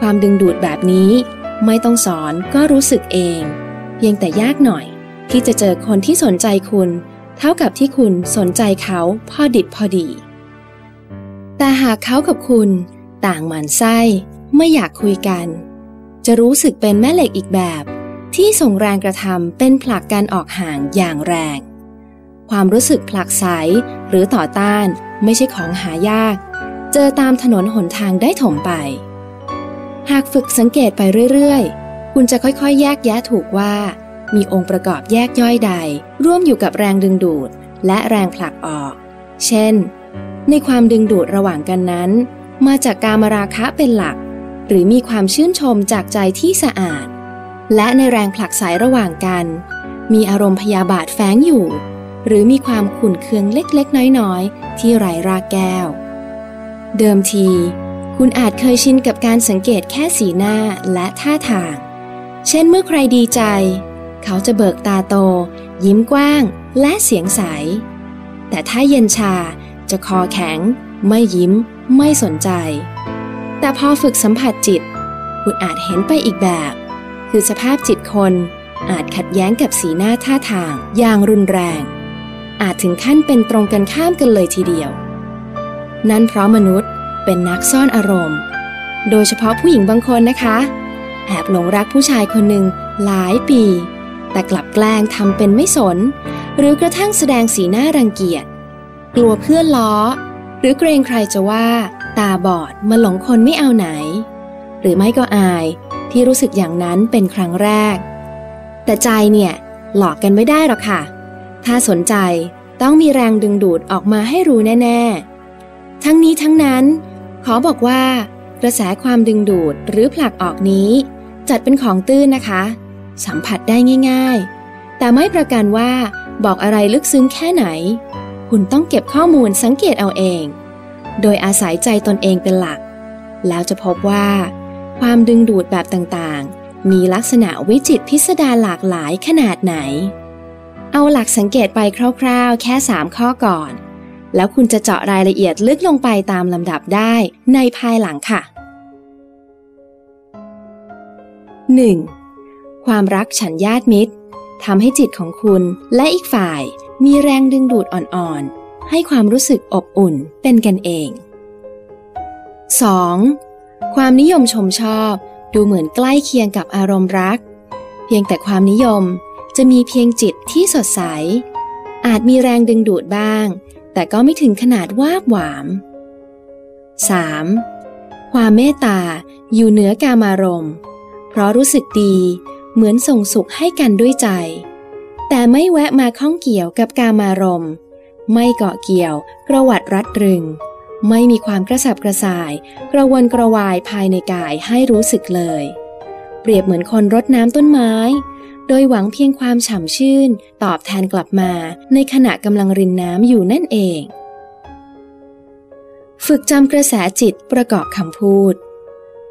ความดึงดูดแบบนี้ไม่ต้องสอนก็รู้สึกเอง เพียงแต่ยากหน่อย ที่จะเจอคนที่สนใจคุณ เท่ากับที่คุณสนใจเขาพอดิบพอดี แต่หากเขากับคุณ ต่างหมันไส้ไม่อยากคุยกัน จะรู้สึกเป็นแม่เหล็กอีกแบบ ที่ส่งแรงกระทำเป็นผลักการออกห่างอย่างแรง ความรู้สึกผลักไสหรือต่อต้านไม่ใช่ของหายาก เจอตามถนนหนทางได้ถมไป หากฝึกสังเกตไปเรื่อยๆ คุณจะค่อยๆ แยกแยะถูกว่า มีองค์ประกอบแยกย่อยใด ร่วมอยู่กับแรงดึงดูด และแรงผลักออก เช่น ในความดึงดูดระหว่างกันนั้น มาจากการมราคะเป็นหลัก หรือมีความชื่นชมจากใจที่สะอาด และในแรงผลักไสระหว่างกัน มีอารมณ์พยาบาทแฝงอยู่ หรือมีความขุ่นเคืองเล็กๆ น้อยๆ ที่ไร้รากแก้ว เดิมที คุณอาจเคยชินกับการสังเกตแค่สีหน้าและท่าทาง เช่นเมื่อใครดีใจ เขาจะเบิกตาโต ยิ้มกว้าง และเสียงใส แต่ถ้าเย็นชาจะคอแข็ง ไม่ยิ้ม ไม่สนใจ แต่พอฝึกสัมผัสจิต คุณอาจเห็นไปอีกแบบ คือสภาพจิตคนอาจขัดแย้งกับสีหน้าท่าทางอย่างรุนแรง อาจถึงขั้นเป็นตรงกันข้ามกันเลยทีเดียว นั่นเพราะมนุษย์เป็นนักซ่อนอารมณ์ โดยเฉพาะผู้หญิงบางคนนะคะ แอบหลงรักผู้ชายคนหนึ่งหลายปี แต่กลับแกล้งทำเป็นไม่สน หรือกระทั่งแสดงสีหน้ารังเกียจ กลัวเพื่อนล้อ หรือเกรงใครจะว่า ตาบอดมาหลงคนไม่เอาไหน หรือไม่ก็อายที่รู้สึกอย่างนั้นเป็นครั้งแรก แต่ใจเนี่ยหลอกกันไม่ได้หรอกค่ะ ถ้าสนใจต้องมีแรงดึงดูดออกมาให้รู้แน่ ๆ ทั้งนี้ทั้งนั้น ขอบอกว่า กระแสความดึงดูดหรือผลักออกนี้ จัดเป็นของตื้นนะคะ สัมผัสได้ง่าย ๆ แต่ไม่ประกันว่าบอกอะไรลึกซึ้งแค่ไหน คุณต้องเก็บข้อมูลสังเกตเอาเอง โดยอาศัยใจตนเองเป็นหลัก แล้วจะพบว่า ความดึงดูดแบบต่างๆ มีลักษณะวิจิตพิสดารหลากหลายขนาดไหน เอาหลักสังเกตไปคร่าวๆ แค่ 3 ข้อก่อน แล้วคุณจะเจาะรายละเอียดลึกลงไปตามลำดับได้ในภายหลังค่ะ 1. ความรักฉันญาติมิตรทำให้จิตของคุณและอีกฝ่ายมีแรงดึงดูดอ่อนๆ ให้ความรู้สึกอบอุ่นเป็นกันเอง 2. ความนิยมชมชอบดูเหมือนใกล้เคียงกับอารมณ์รัก เพียงแต่ความนิยม จะมีเพียงจิตที่สดใส อาจมีแรงดึงดูดบ้าง แต่ก็ไม่ถึงขนาดวาบหวาม 3. ความเมตตาอยู่เหนือกามารมณ์เพราะรู้สึกดีเหมือนส่งสุขให้กันด้วยใจ แต่ไม่แวะมาข้องเกี่ยวกับกามารมณ์ไม่เกาะเกี่ยวกระวัดรัดรึง ไม่มีความกระสับกระส่าย กระวนกระวายภายในกายให้รู้สึกเลย เปรียบเหมือนคนรดน้ำต้นไม้ ดยหวังเพียงความฉ่ำชื่น ตอบแทนกลับมาในขณะกำลังรินน้ำอยู่นั่นเอง ฝึกจำกระแสจิตประกอบคำพูด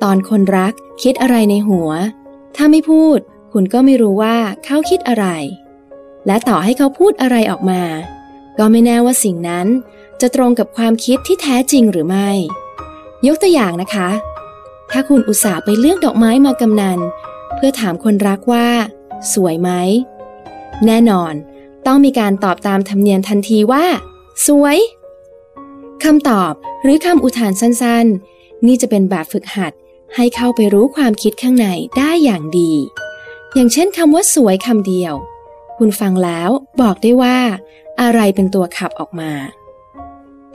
ตอนคนรักคิดอะไรในหัว ถ้าไม่พูด คุณก็ไม่รู้ว่าเขาคิดอะไร และต่อให้เขาพูดอะไรออกมา ก็ไม่แน่ว่าสิ่งนั้น จะตรงกับความคิดที่แท้จริงหรือไม่ ยกตัวอย่างนะคะ ถ้าคุณอุตส่าห์ไปเลือกดอกไม้มากำนันเพื่อถามคนรักว่า สวยไหม แน่นอน ต้องมีการตอบตามธรรมเนียมทันทีว่า สวยคำตอบหรือคำอุทานสั้นๆ นี่จะเป็นแบบฝึกหัดให้เข้าไปรู้ความคิดข้างในได้อย่างดี อย่างเช่นคำว่าสวยคำเดียว คุณฟังแล้วบอกได้ว่า อะไรเป็นตัวขับออกมา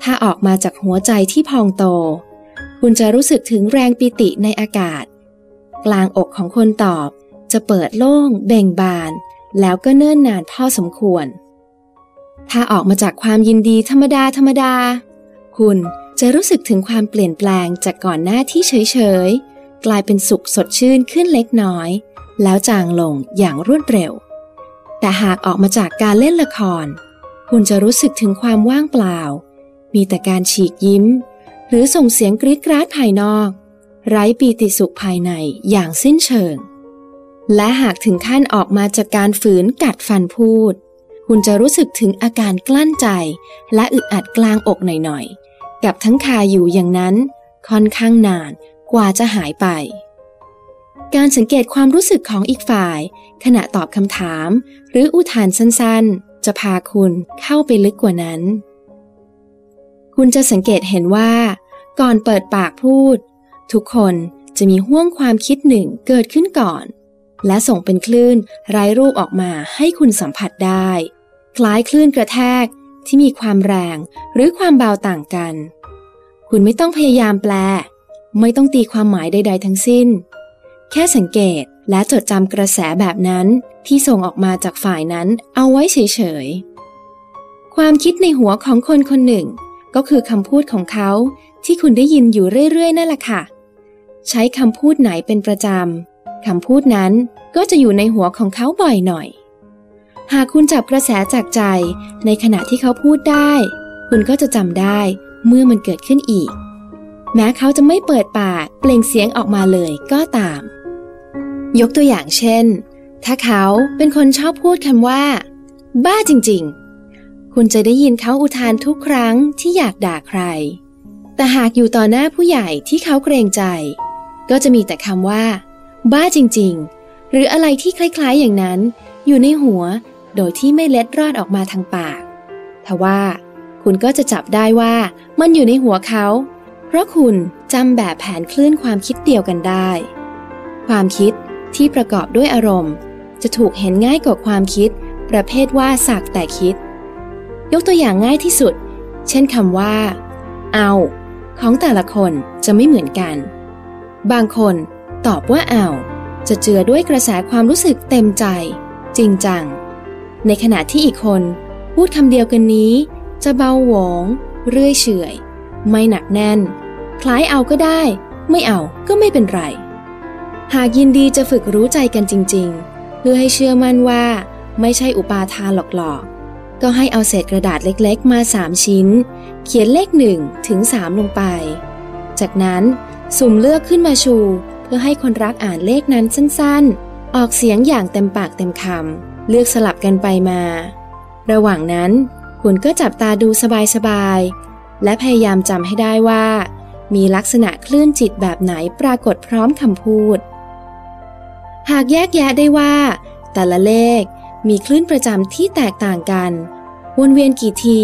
ถ้าออกมาจากหัวใจที่พองโต คุณจะรู้สึกถึงแรงปิติในอากาศ กลางอกของคนตอบ จะเปิดโล่งเบ่งบาน แล้วก็เนิ่นนานพอสมควร ถ้าออกมาจากความยินดีธรรมดาธรรมดา คุณจะรู้สึกถึงความเปลี่ยนแปลงจากก่อนหน้าที่เฉยๆ กลายเป็นสุขสดชื่นขึ้นเล็กน้อย แล้วจางลงอย่างรวดเร็ว แต่หากออกมาจากการเล่นละคร คุณจะรู้สึกถึงความว่างเปล่า มีแต่การฉีกยิ้ม หรือส่งเสียงกรี๊ดกราดภายนอก ไร้ปีติสุขภายในอย่างสิ้นเชิง และหากถึงขั้นออกมาจากการฝืนกัดฟันพูด คุณจะรู้สึกถึงอาการกลั้นใจ และอึดอัดกลางอกหน่อยๆ กับทั้งคาอยู่อย่างนั้น ค่อนข้างนานกว่าจะหายไป การสังเกตความรู้สึกของอีกฝ่าย ขณะตอบคำถาม หรืออุทานสั้นๆ จะพาคุณเข้าไปลึกกว่านั้น คุณจะสังเกตเห็นว่า ก่อนเปิดปากพูด ทุกคนจะมีห่วงความคิดหนึ่งเกิดขึ้นก่อน และส่งเป็นคลื่นไร้รูปออกมาให้คุณสัมผัสได้ คล้ายคลื่นกระแทกที่มีความแรงหรือความเบาต่างกัน คุณไม่ต้องพยายามแปล ไม่ต้องตีความหมายใด ๆ ทั้งสิ้น แค่สังเกตและจดจำกระแสแบบนั้นที่ส่งออกมาจากฝ่ายนั้นเอาไว้เฉยๆ ความคิดในหัวของคนคนหนึ่ง ก็คือคำพูดของเขาที่คุณได้ยินอยู่เรื่อยๆ นั่นแหละค่ะ ใช้คำพูดไหนเป็นประจำ คำพูดนั้นก็จะอยู่ในหัวของเขาบ่อยหน่อย หากคุณจับกระแสจากใจในขณะที่เขาพูดได้ คุณก็จะจำได้เมื่อมันเกิดขึ้นอีก แม้เขาจะไม่เปิดปากเปล่งเสียงออกมาเลยก็ตาม ยกตัวอย่างเช่น ถ้าเขาเป็นคนชอบพูดคำว่า บ้าจริง ๆ คุณจะได้ยินเขาอุทานทุกครั้งที่อยากด่าใคร แต่หากอยู่ต่อหน้าผู้ใหญ่ที่เขาเกรงใจ ก็จะมีแต่คำว่า บ้าจริงๆ หรืออะไรที่คล้ายๆอย่างนั้น อยู่ในหัวโดยที่ไม่เล็ดรอดออกมาทางปากทว่าคุณก็จะจับได้ว่ามันอยู่ในหัวเขา เพราะคุณจำแบบแผนคลื่นความคิดเดียวกันได้ ความคิดที่ประกอบด้วยอารมณ์ จะถูกเห็นง่ายกว่าความคิด ประเภทว่าสักแต่คิด ยกตัวอย่างง่ายที่สุด เช่นคำว่า เอา ของแต่ละคนจะไม่เหมือนกัน บางคน ตอบว่าเอาจะเจือด้วยกระแสความรู้สึกเต็มใจ จริงจัง ในขณะที่อีกคนพูดคำเดียวกันนี้ จะเบาหวง เรื่อยเฉยไม่หนักแน่น คล้ายเอาก็ได้ ไม่เอาก็ไม่เป็นไร หากยินดีจะฝึกรู้ใจกันจริง ๆ เพื่อให้เชื่อมั่นว่า ไม่ใช่อุปาทานหลอกๆ ก็ให้เอาเศษกระดาษเล็กๆ มาสามชิ้น เขียนเลขหนึ่งถึงสามลงไป จากนั้นสุ่มเลือกขึ้นมาชู เพื่อให้คนรักอ่านเลขนั้นสั้นๆ ออกเสียงอย่างเต็มปากเต็มคำเลือกสลับกันไปมา ระหว่างนั้น คุณก็จับตาดูสบายๆ และพยายามจำให้ได้ว่า มีลักษณะคลื่นจิตแบบไหนปรากฏพร้อมคำพูด หากแยกแยะได้ว่า แต่ละเลขมีคลื่นประจำที่แตกต่างกันวนเวียนกี่ที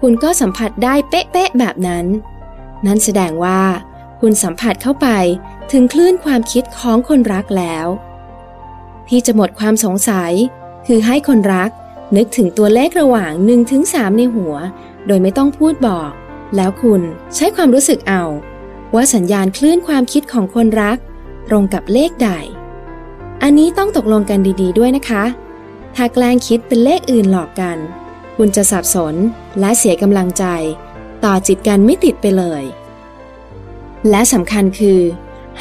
คุณก็สัมผัสได้เป๊ะๆแบบนั้น นั่นแสดงว่า คุณสัมผัสเข้าไป ถึงคลื่นความคิดของคนรักแล้วที่จะหมดความสงสัย คือให้คนรัก นึกถึงตัวเลขระหว่าง1ถึง3ในหัว โดยไม่ต้องพูดบอก แล้วคุณใช้ความรู้สึกเอา ว่าสัญญาณคลื่นความคิดของคนรัก ตรงกับเลขใด อันนี้ต้องตกลงกันดีๆด้วยนะคะ ถ้าแกล้งคิดเป็นเลขอื่นหลอกกัน คุณจะสับสนและเสียกำลังใจ ต่อจิตกันไม่ติดไปเลย และสำคัญคือ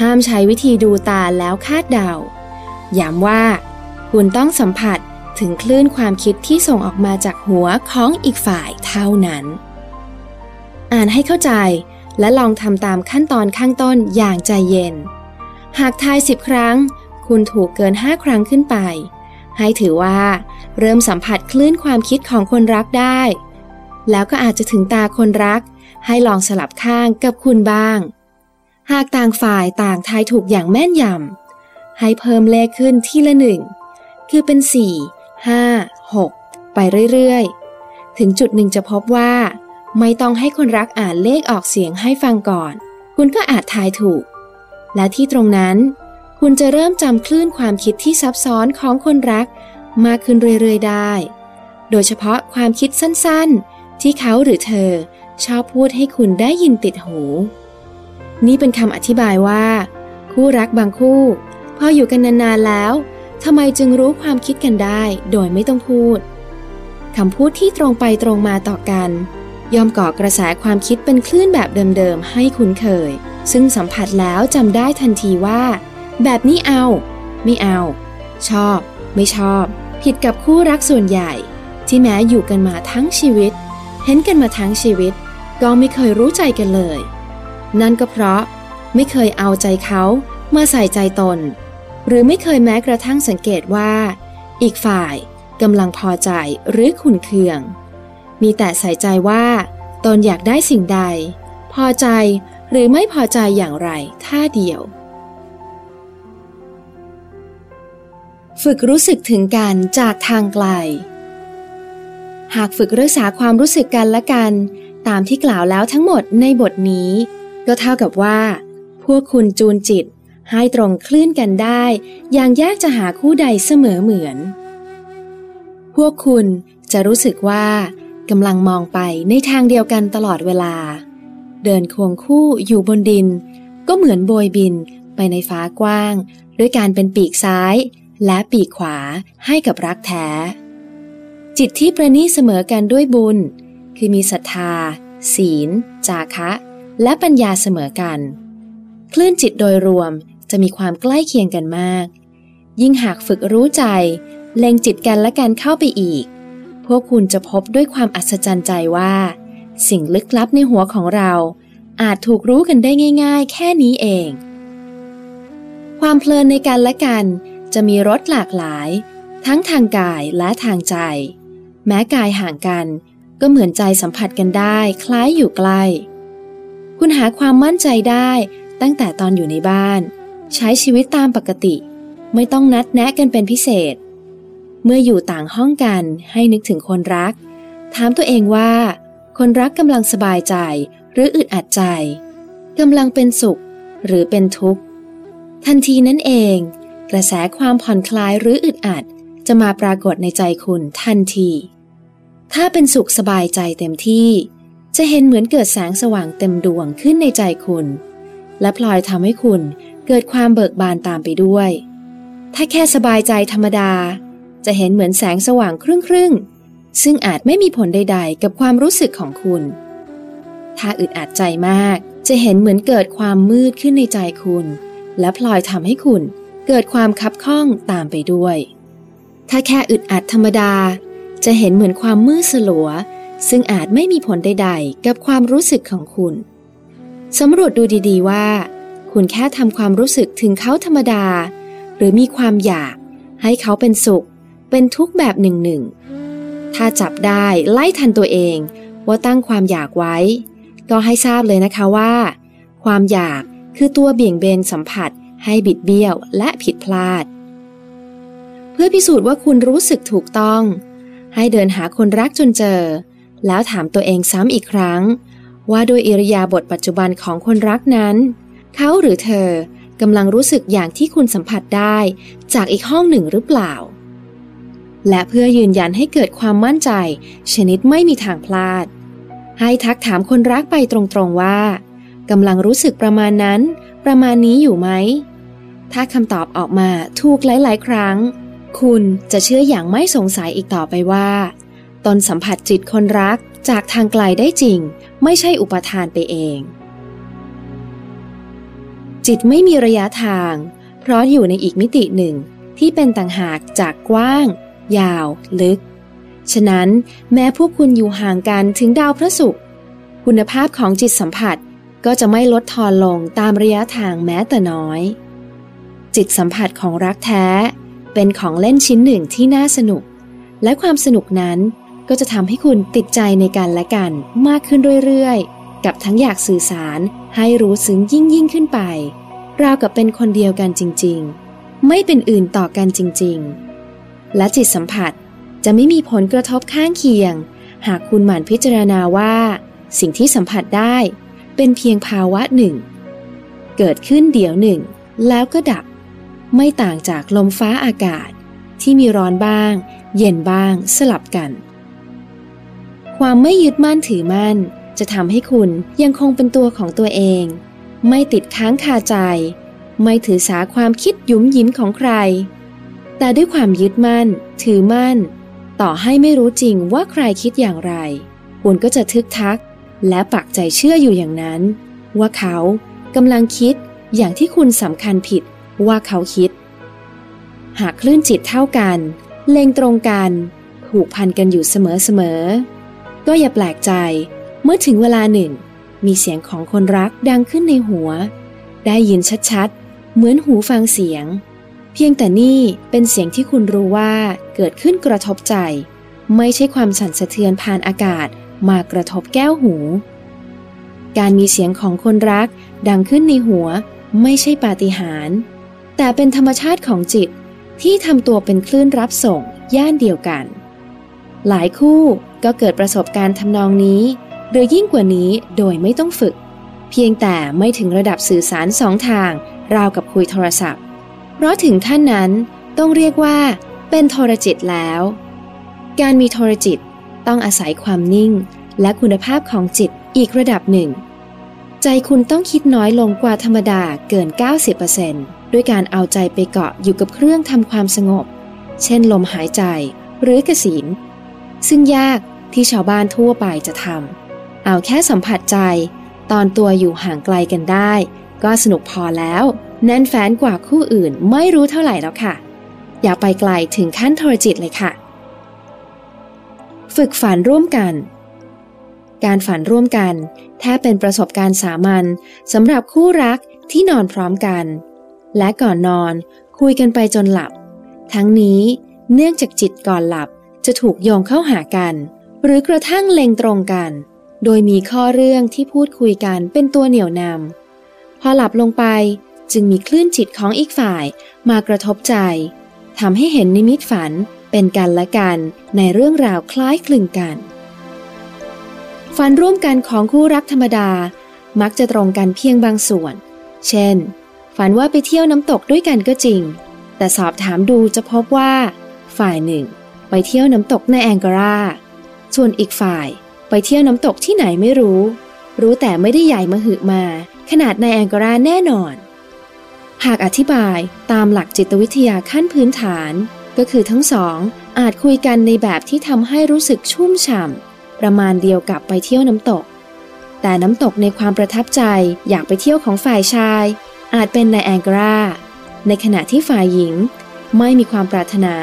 ห้ามใช้วิธีดูตาแล้วคาดเดา ย้ำว่า คุณต้องสัมผัสถึงคลื่นความคิดที่ส่งออกมาจากหัวของอีกฝ่ายเท่านั้น อ่านให้เข้าใจและลองทำตามขั้นตอนข้างต้นอย่างใจเย็น หากทายสิบครั้ง คุณถูกเกินห้าครั้งขึ้นไป ให้ถือว่า เริ่มสัมผัสคลื่นความคิดของคนรักได้ แล้วก็อาจจะถึงตาคนรัก ให้ลองสลับข้างกับคุณบ้าง หากต่างฝ่ายต่างทายถูกอย่างแม่นยำ ให้เพิ่มเลขขึ้นทีละหนึ่ง คือเป็น 4 5 6 ไปเรื่อยๆ ถึงจุดหนึ่งจะพบว่า ไม่ต้องให้คนรักอ่านเลขออกเสียงให้ฟังก่อน คุณก็อาจทายถูก และที่ตรงนั้น คุณจะเริ่มจำคลื่นความคิดที่ซับซ้อนของคนรักมากขึ้นเรื่อยๆ ได้ โดยเฉพาะความคิดสั้นๆ ที่เขาหรือเธอชอบพูดให้คุณได้ยินติดหู นี่เป็นคำอธิบายว่า คู่รักบางคู่ พออยู่กันนานๆแล้วทำไมจึงรู้ความคิดกันได้ โดยไม่ต้องพูดคำพูดที่ตรงไปตรงมาต่อกัน ยอมก่อกระแสความคิดเป็นคลื่นแบบเดิมๆให้คุ้นเคย ซึ่งสัมผัสแล้วจำได้ทันทีว่า แบบนี้เอา ไม่เอา ชอบ ไม่ชอบ ผิดกับคู่รักส่วนใหญ่ ที่แม้อยู่กันมาทั้งชีวิต เห็นกันมาทั้งชีวิต ก็ไม่เคยรู้ใจกันเลย นั่นก็เพราะไม่เคยเอาใจเขามาใส่ใจตน หรือไม่เคยแม้กระทั่งสังเกตว่า อีกฝ่ายกำลังพอใจหรือขุนเคือง มีแต่ใส่ใจว่า ตนอยากได้สิ่งใด พอใจหรือไม่พอใจอย่างไรท่าเดียว ฝึกรู้สึกถึงกันจากทางไกล หากฝึกรักษาความรู้สึกกันและกัน ตามที่กล่าวแล้วทั้งหมดในบทนี้ ก็เท่ากับว่า พวกคุณจูนจิตให้ตรงคลื่นกันได้ อย่างยากจะหาคู่ใดเสมอเหมือน พวกคุณจะรู้สึกว่ากำลังมองไปในทางเดียวกันตลอดเวลา เดินควงคู่อยู่บนดิน ก็เหมือนโบยบินไปในฟ้ากว้าง ด้วยการเป็นปีกซ้าย และปีกขวาให้กับรักแท้ จิตที่ประนีเสมอกันด้วยบุญ คือมีศรัทธา ศีล จาคะ และปัญญาเสมอกัน คลื่นจิตโดยรวมจะมีความใกล้เคียงกันมาก ยิ่งหากฝึกรู้ใจ เล็งจิตกันและกันเข้าไปอีก พวกคุณจะพบด้วยความอัศจรรย์ใจว่า สิ่งลึกลับในหัวของเรา อาจถูกรู้กันได้ง่าย ๆ แค่นี้เอง ความเพลินในการและกันจะมีรสหลากหลาย ทั้งทางกายและทางใจ แม้กายห่างกัน ก็เหมือนใจสัมผัสกันได้ คล้ายอยู่ใกล้ คุณหาความมั่นใจได้ตั้งแต่ตอนอยู่ในบ้าน ใช้ชีวิตตามปกติ ไม่ต้องนัดแนะกันเป็นพิเศษ เมื่ออยู่ต่างห้องกันให้นึกถึงคนรัก ถามตัวเองว่า คนรักกำลังสบายใจ หรืออึดอัดใจกำลังเป็นสุข หรือเป็นทุกข์ ทันทีนั้นเอง กระแสความผ่อนคลายหรืออึดอัด จะมาปรากฏในใจคุณทันที ถ้าเป็นสุขสบายใจเต็มที่ จะเห็นเหมือนเกิดแสงสว่างเต็มดวงขึ้นในใจคุณ และพลอยทำให้คุณเกิดความเบิกบานตามไปด้วย ถ้าแค่สบายใจธรรมดา จะเห็นเหมือนแสงสว่างครึ่งครึ่งซึ่งอาจไม่มีผลใด ๆ กับความรู้สึกของคุณ ถ้าอึดอัดใจมากจะเห็นเหมือนเกิดความมืดขึ้นในใจคุณ และพลอยทำให้คุณเกิดความคับข้องตามไปด้วย ถ้าแค่อึดอัดธรรมดา จะเห็นเหมือนความมืดสลัว ซึ่งอาจไม่มีผลใดๆ กับความรู้สึกของคุณ สำรวจดูดีๆว่า คุณแค่ทำความรู้สึกถึงเขาธรรมดา หรือมีความอยาก ให้เขาเป็นสุข เป็นทุกข์แบบหนึ่งหนึ่งถ้าจับได้ไล่ทันตัวเองว่าตั้งความอยากไว้ ก็ให้ทราบเลยนะคะว่า ความอยากคือตัวเบี่ยงเบนสัมผัสให้บิดเบี้ยวและผิดพลาด เพื่อพิสูจน์ว่าคุณรู้สึกถูกต้อง ให้เดินหาคนรักจนเจอ แล้วถามตัวเองซ้ำอีกครั้ง ว่าโดยอิริยาบถปัจจุบันของคนรักนั้น เขาหรือเธอกำลังรู้สึกอย่างที่คุณสัมผัสได้จากอีกห้องหนึ่งหรือเปล่า และเพื่อยืนยันให้เกิดความมั่นใจ ชนิดไม่มีทางพลาด ให้ทักถามคนรักไปตรงๆว่ากำลังรู้สึกประมาณนั้น ประมาณนี้อยู่ไหม ถ้าคำตอบออกมาถูกหลายๆ ครั้ง คุณจะเชื่ออย่างไม่สงสัยอีกต่อไปว่า ตนสัมผัสจิตคนรักจากทางไกลได้จริง ไม่ใช่อุปทานไปเอง จิตไม่มีระยะทาง เพราะอยู่ในอีกมิติหนึ่งที่เป็นต่างหากจากกว้าง ยาว ลึก ฉะนั้นแม้พวกคุณอยู่ห่างกันถึงดาวพระศุกร์คุณภาพของจิตสัมผัสก็จะไม่ลดทอนลงตามระยะทางแม้แต่น้อย จิตสัมผัสของรักแท้ เป็นของเล่นชิ้นหนึ่งที่น่าสนุก และความสนุกนั้น ก็จะทำให้คุณติดใจในการและกันมากขึ้นเรื่อยๆ กับทั้งอยากสื่อสารให้รู้ซึ้งยิ่งยิ่งขึ้นไป ราวกับเป็นคนเดียวกันจริงๆ ไม่เป็นอื่นต่อกันจริงๆ และจิตสัมผัสจะไม่มีผลกระทบข้างเคียง หากคุณหมั่นพิจารณาว่า สิ่งที่สัมผัสได้ เป็นเพียงภาวะหนึ่ง เกิดขึ้นเดี๋ยวหนึ่ง แล้วก็ดับ ไม่ต่างจากลมฟ้าอากาศ ที่มีร้อนบ้าง เย็นบ้างสลับกัน ความไม่ยึดมั่นถือมั่น จะทำให้คุณยังคงเป็นตัวของตัวเอง ไม่ติดค้างคาใจ ไม่ถือสาความคิดยุ้มยิ้มของใคร แต่ด้วยความยึดมั่น ถือมั่น ต่อให้ไม่รู้จริงว่าใครคิดอย่างไร คุณก็จะทึกทัก และปักใจเชื่ออยู่อย่างนั้น ว่าเขากำลังคิดอย่างที่คุณสำคัญผิดว่าเขาคิด หากคลื่นจิตเท่ากัน เล็งตรงกันผูกพันกันอยู่เสมอ ก็อย่าแปลกใจ เมื่อถึงเวลาหนึ่ง มีเสียงของคนรักดังขึ้นในหัว ได้ยินชัดๆ เหมือนหูฟังเสียง เพียงแต่นี่เป็นเสียงที่คุณรู้ว่าเกิดขึ้นกระทบใจ ไม่ใช่ความสั่นสะเทือนผ่านอากาศมากระทบแก้วหู การมีเสียงของคนรักดังขึ้นในหัวไม่ใช่ปาฏิหาริย์แต่เป็นธรรมชาติของจิตที่ทำตัวเป็นคลื่นรับส่งย่านเดียวกัน หลายคู่ก็เกิดประสบการณ์ทำนองนี้ หรือยิ่งกว่านี้โดยไม่ต้องฝึก เพียงแต่ไม่ถึงระดับสื่อสารสองทาง ราวกับคุยโทรศัพท์ เพราะถึงท่านนั้นต้องเรียกว่าเป็นโทรจิตแล้ว การมีโทรจิตต้องอาศัยความนิ่ง และคุณภาพของจิตอีกระดับหนึ่ง ใจคุณต้องคิดน้อยลงกว่าธรรมดาเกิน 90%ด้วยการเอาใจไปเกาะอยู่กับเครื่องทำความสงบ เช่นลมหายใจ หรือกระสีน ซึ่งยากที่ชาวบ้านทั่วไปจะทำเอาแค่สัมผัสใจ ตอนตัวอยู่ห่างไกลกันได้ ก็สนุกพอแล้ว แน่นแฟนกว่าคู่อื่นไม่รู้เท่าไหร่แล้วค่ะ อย่าไปไกลถึงขั้นโทรจิตเลยค่ะ ฝึกฝันร่วมกัน การฝันร่วมกัน แทบเป็นประสบการณ์สามัญสำหรับคู่รักที่นอนพร้อมกัน และก่อนนอนคุยกันไปจนหลับ ทั้งนี้เนื่องจากจิตก่อนหลับ จะถูกโยงเข้าหากัน หรือกระทั่งเล็งตรงกัน โดยมีข้อเรื่องที่พูดคุยกันเป็นตัวเหนี่ยวนำพอหลับลงไปจึงมีคลื่นจิตของอีกฝ่ายมากระทบใจทำให้เห็นนิมิตฝันเป็นกันและกันในเรื่องราวคล้ายคลึงกัน ฝันร่วมกันของคู่รักธรรมดา มักจะตรงกันเพียงบางส่วน เช่น ฝันว่าไปเที่ยวน้ำตกด้วยกันก็จริง แต่สอบถามดูจะพบว่า ฝ่ายหนึ่ง ไปเที่ยวน้ำตกในแองการาส่วนอีกฝ่ายไปเที่ยวน้ำตกที่ไหนไม่รู้ รู้แต่ไม่ได้ใหญ่มาหือมา ขนาดในแองการาแน่นอน หากอธิบายตามหลักจิตวิทยาขั้นพื้นฐาน ก็คือทั้งสองอาจคุยกันในแบบที่ทำให้รู้สึกชุ่มฉ่ำประมาณเดียวกับไปเที่ยวน้ำตก แต่น้ำตกในความประทับใจอยากไปเที่ยวของฝ่ายชาย อาจเป็นในแองการาในขณะที่ฝ่ายหญิงไม่มีความปรารถนา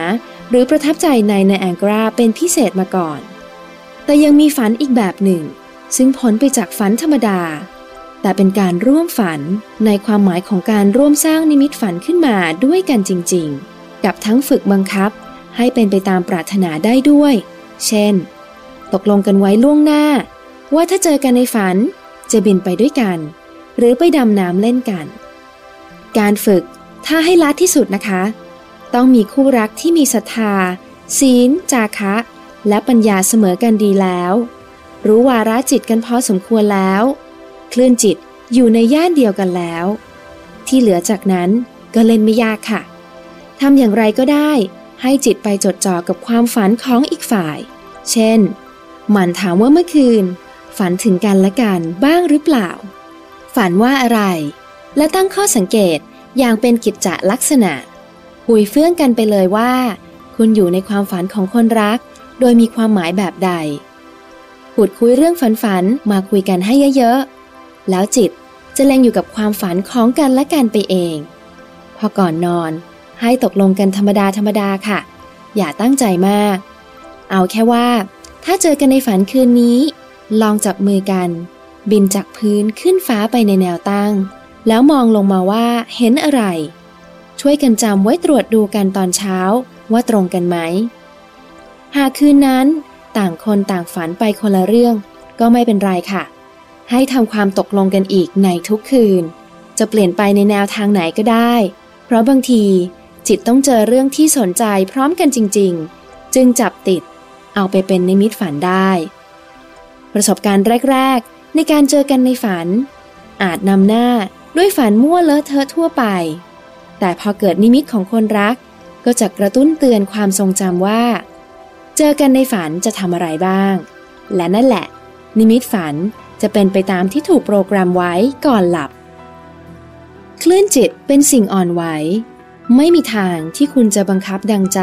หรือประทับใจในในแองกราเป็นพิเศษมาก่อน แต่ยังมีฝันอีกแบบหนึ่ง ซึ่งพ้นไปจากฝันธรรมดา แต่เป็นการร่วมฝันในความหมายของการร่วมสร้างนิมิตฝันขึ้นมาด้วยกันจริง ๆ กับทั้งฝึกบังคับให้เป็นไปตามปรารถนาได้ด้วย เช่น ตกลงกันไว้ล่วงหน้า ว่าถ้าเจอกันในฝันจะบินไปด้วยกัน หรือไปดำน้ำเล่นกัน การฝึกถ้าให้ลัดที่สุดนะคะ ต้องมีคู่รักที่มีศรัทธา ศีล จาคะ และปัญญาเสมอกันดีแล้ว รู้วาระจิตกันพอสมควรแล้ว คลื่นจิตอยู่ในย่านเดียวกันแล้ว ที่เหลือจากนั้นก็เล่นไม่ยากค่ะทำอย่างไรก็ได้ ให้จิตไปจดจ่อกับความฝันของอีกฝ่าย เช่น หมันถามว่าเมื่อคืน ฝันถึงกันและกันบ้างหรือเปล่า ฝันว่าอะไร และตั้งข้อสังเกตอย่างเป็นกิจจลักษณะ คุยเฟื่องกันไปเลยว่า คุณอยู่ในความฝันของคนรัก โดยมีความหมายแบบใดพูดคุยเรื่องฝันฝันมาคุยกันให้เยอะๆ แล้วจิตจะเล็งอยู่กับความฝันของกันและกันไปเอง พอก่อนนอนให้ตกลงกันธรรมดาธรรมดาค่ะ อย่าตั้งใจมาก เอาแค่ว่า ถ้าเจอกันในฝันคืนนี้ ลองจับมือกัน บินจากพื้นขึ้นฟ้าไปในแนวตั้ง แล้วมองลงมาว่าเห็นอะไร ช่วยกันจำไว้ตรวจดูกันตอนเช้าว่าตรงกันไหม หากคืนนั้นต่างคนต่างฝันไปคนละเรื่องก็ไม่เป็นไรค่ะ ให้ทำความตกลงกันอีกในทุกคืน จะเปลี่ยนไปในแนวทางไหนก็ได้ เพราะบางทีจิตต้องเจอเรื่องที่สนใจพร้อมกันจริง ๆ จึงจับติด เอาไปเป็นนิมิตฝันได้ ประสบการณ์แรก ๆ ในการเจอกันในฝัน อาจนำหน้าด้วยฝันมั่วเลอะเทอะทั่วไป แต่พอเกิดนิมิตของคนรัก ก็จะกระตุ้นเตือนความทรงจำว่า เจอกันในฝันจะทำอะไรบ้าง และนั่นแหละ นิมิตฝันจะเป็นไปตามที่ถูกโปรแกรมไว้ก่อนหลับ คลื่นจิตเป็นสิ่งอ่อนไหว ไม่มีทางที่คุณจะบังคับดังใจ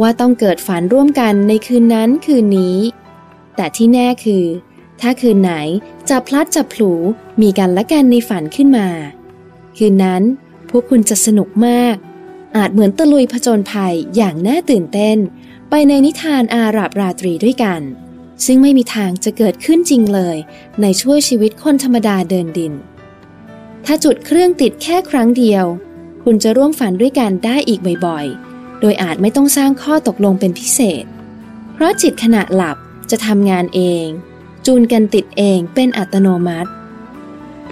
ว่าต้องเกิดฝันร่วมกันในคืนนั้นคืนนี้ แต่ที่แน่คือ ถ้าคืนไหนจะพลัดจะผลูมีกันและกันในฝันขึ้นมา คืนนั้น พวกคุณจะสนุกมาก อาจเหมือนตะลุยผจญภัยอย่างน่าตื่นเต้น ไปในนิทานอาหรับราตรีด้วยกัน ซึ่งไม่มีทางจะเกิดขึ้นจริงเลย ในช่วงชีวิตคนธรรมดาเดินดิน ถ้าจุดเครื่องติดแค่ครั้งเดียว คุณจะร่วมฝันด้วยกันได้อีกบ่อยๆ โดยอาจไม่ต้องสร้างข้อตกลงเป็นพิเศษ เพราะจิตขณะหลับจะทำงานเอง จูนกันติดเองเป็นอัตโนมัติ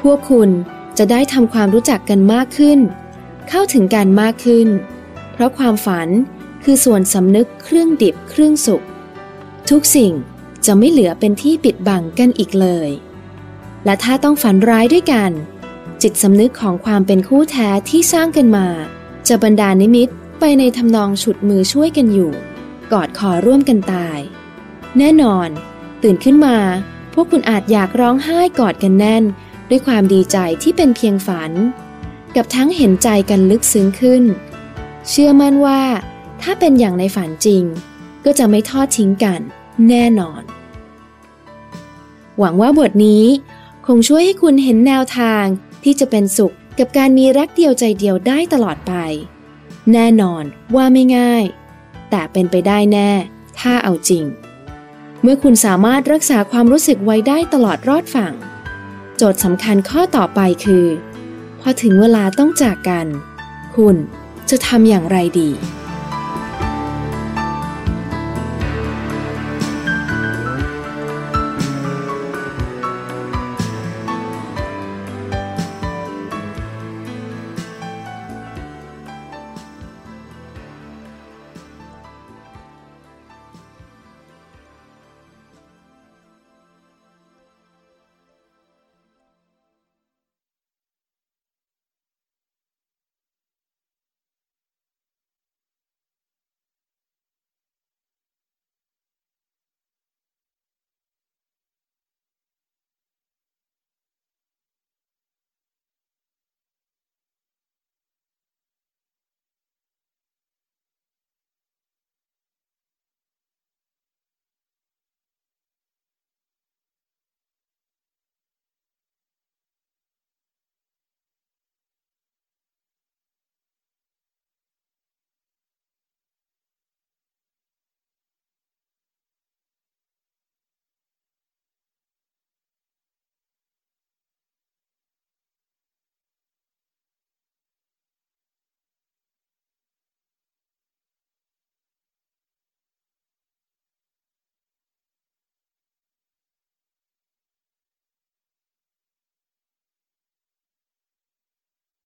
พวกคุณ จะได้ทำความรู้จักกันมากขึ้น เข้าถึงกันมากขึ้น เพราะความฝันคือส่วนสำนึกเครื่องดิบเครื่องสุกทุกสิ่งจะไม่เหลือเป็นที่ปิดบังกันอีกเลย และถ้าต้องฝันร้ายด้วยกัน จิตสำนึกของความเป็นคู่แท้ที่สร้างกันมา จะบรรดานิมิตไปในทำนองฉุดมือช่วยกันอยู่ กอดคอร่วมกันตาย แน่นอน ตื่นขึ้นมา พวกคุณอาจอยากร้องไห้กอดกันแน่น ด้วยความดีใจที่เป็นเพียงฝัน กับทั้งเห็นใจกันลึกซึ้งขึ้น เชื่อมั่นว่า ถ้าเป็นอย่างในฝันจริง ก็จะไม่ทอดทิ้งกันแน่นอน หวังว่าบทนี้ คงช่วยให้คุณเห็นแนวทางที่จะเป็นสุขกับการมีรักเดียวใจเดียวได้ตลอดไป แน่นอนว่าไม่ง่าย แต่เป็นไปได้แน่ ถ้าเอาจริง เมื่อคุณสามารถรักษาความรู้สึกไว้ได้ตลอดรอดฝั่ง โจทย์สำคัญข้อต่อไปคือ พอถึงเวลาต้องจากกัน คุณจะทำอย่างไรดี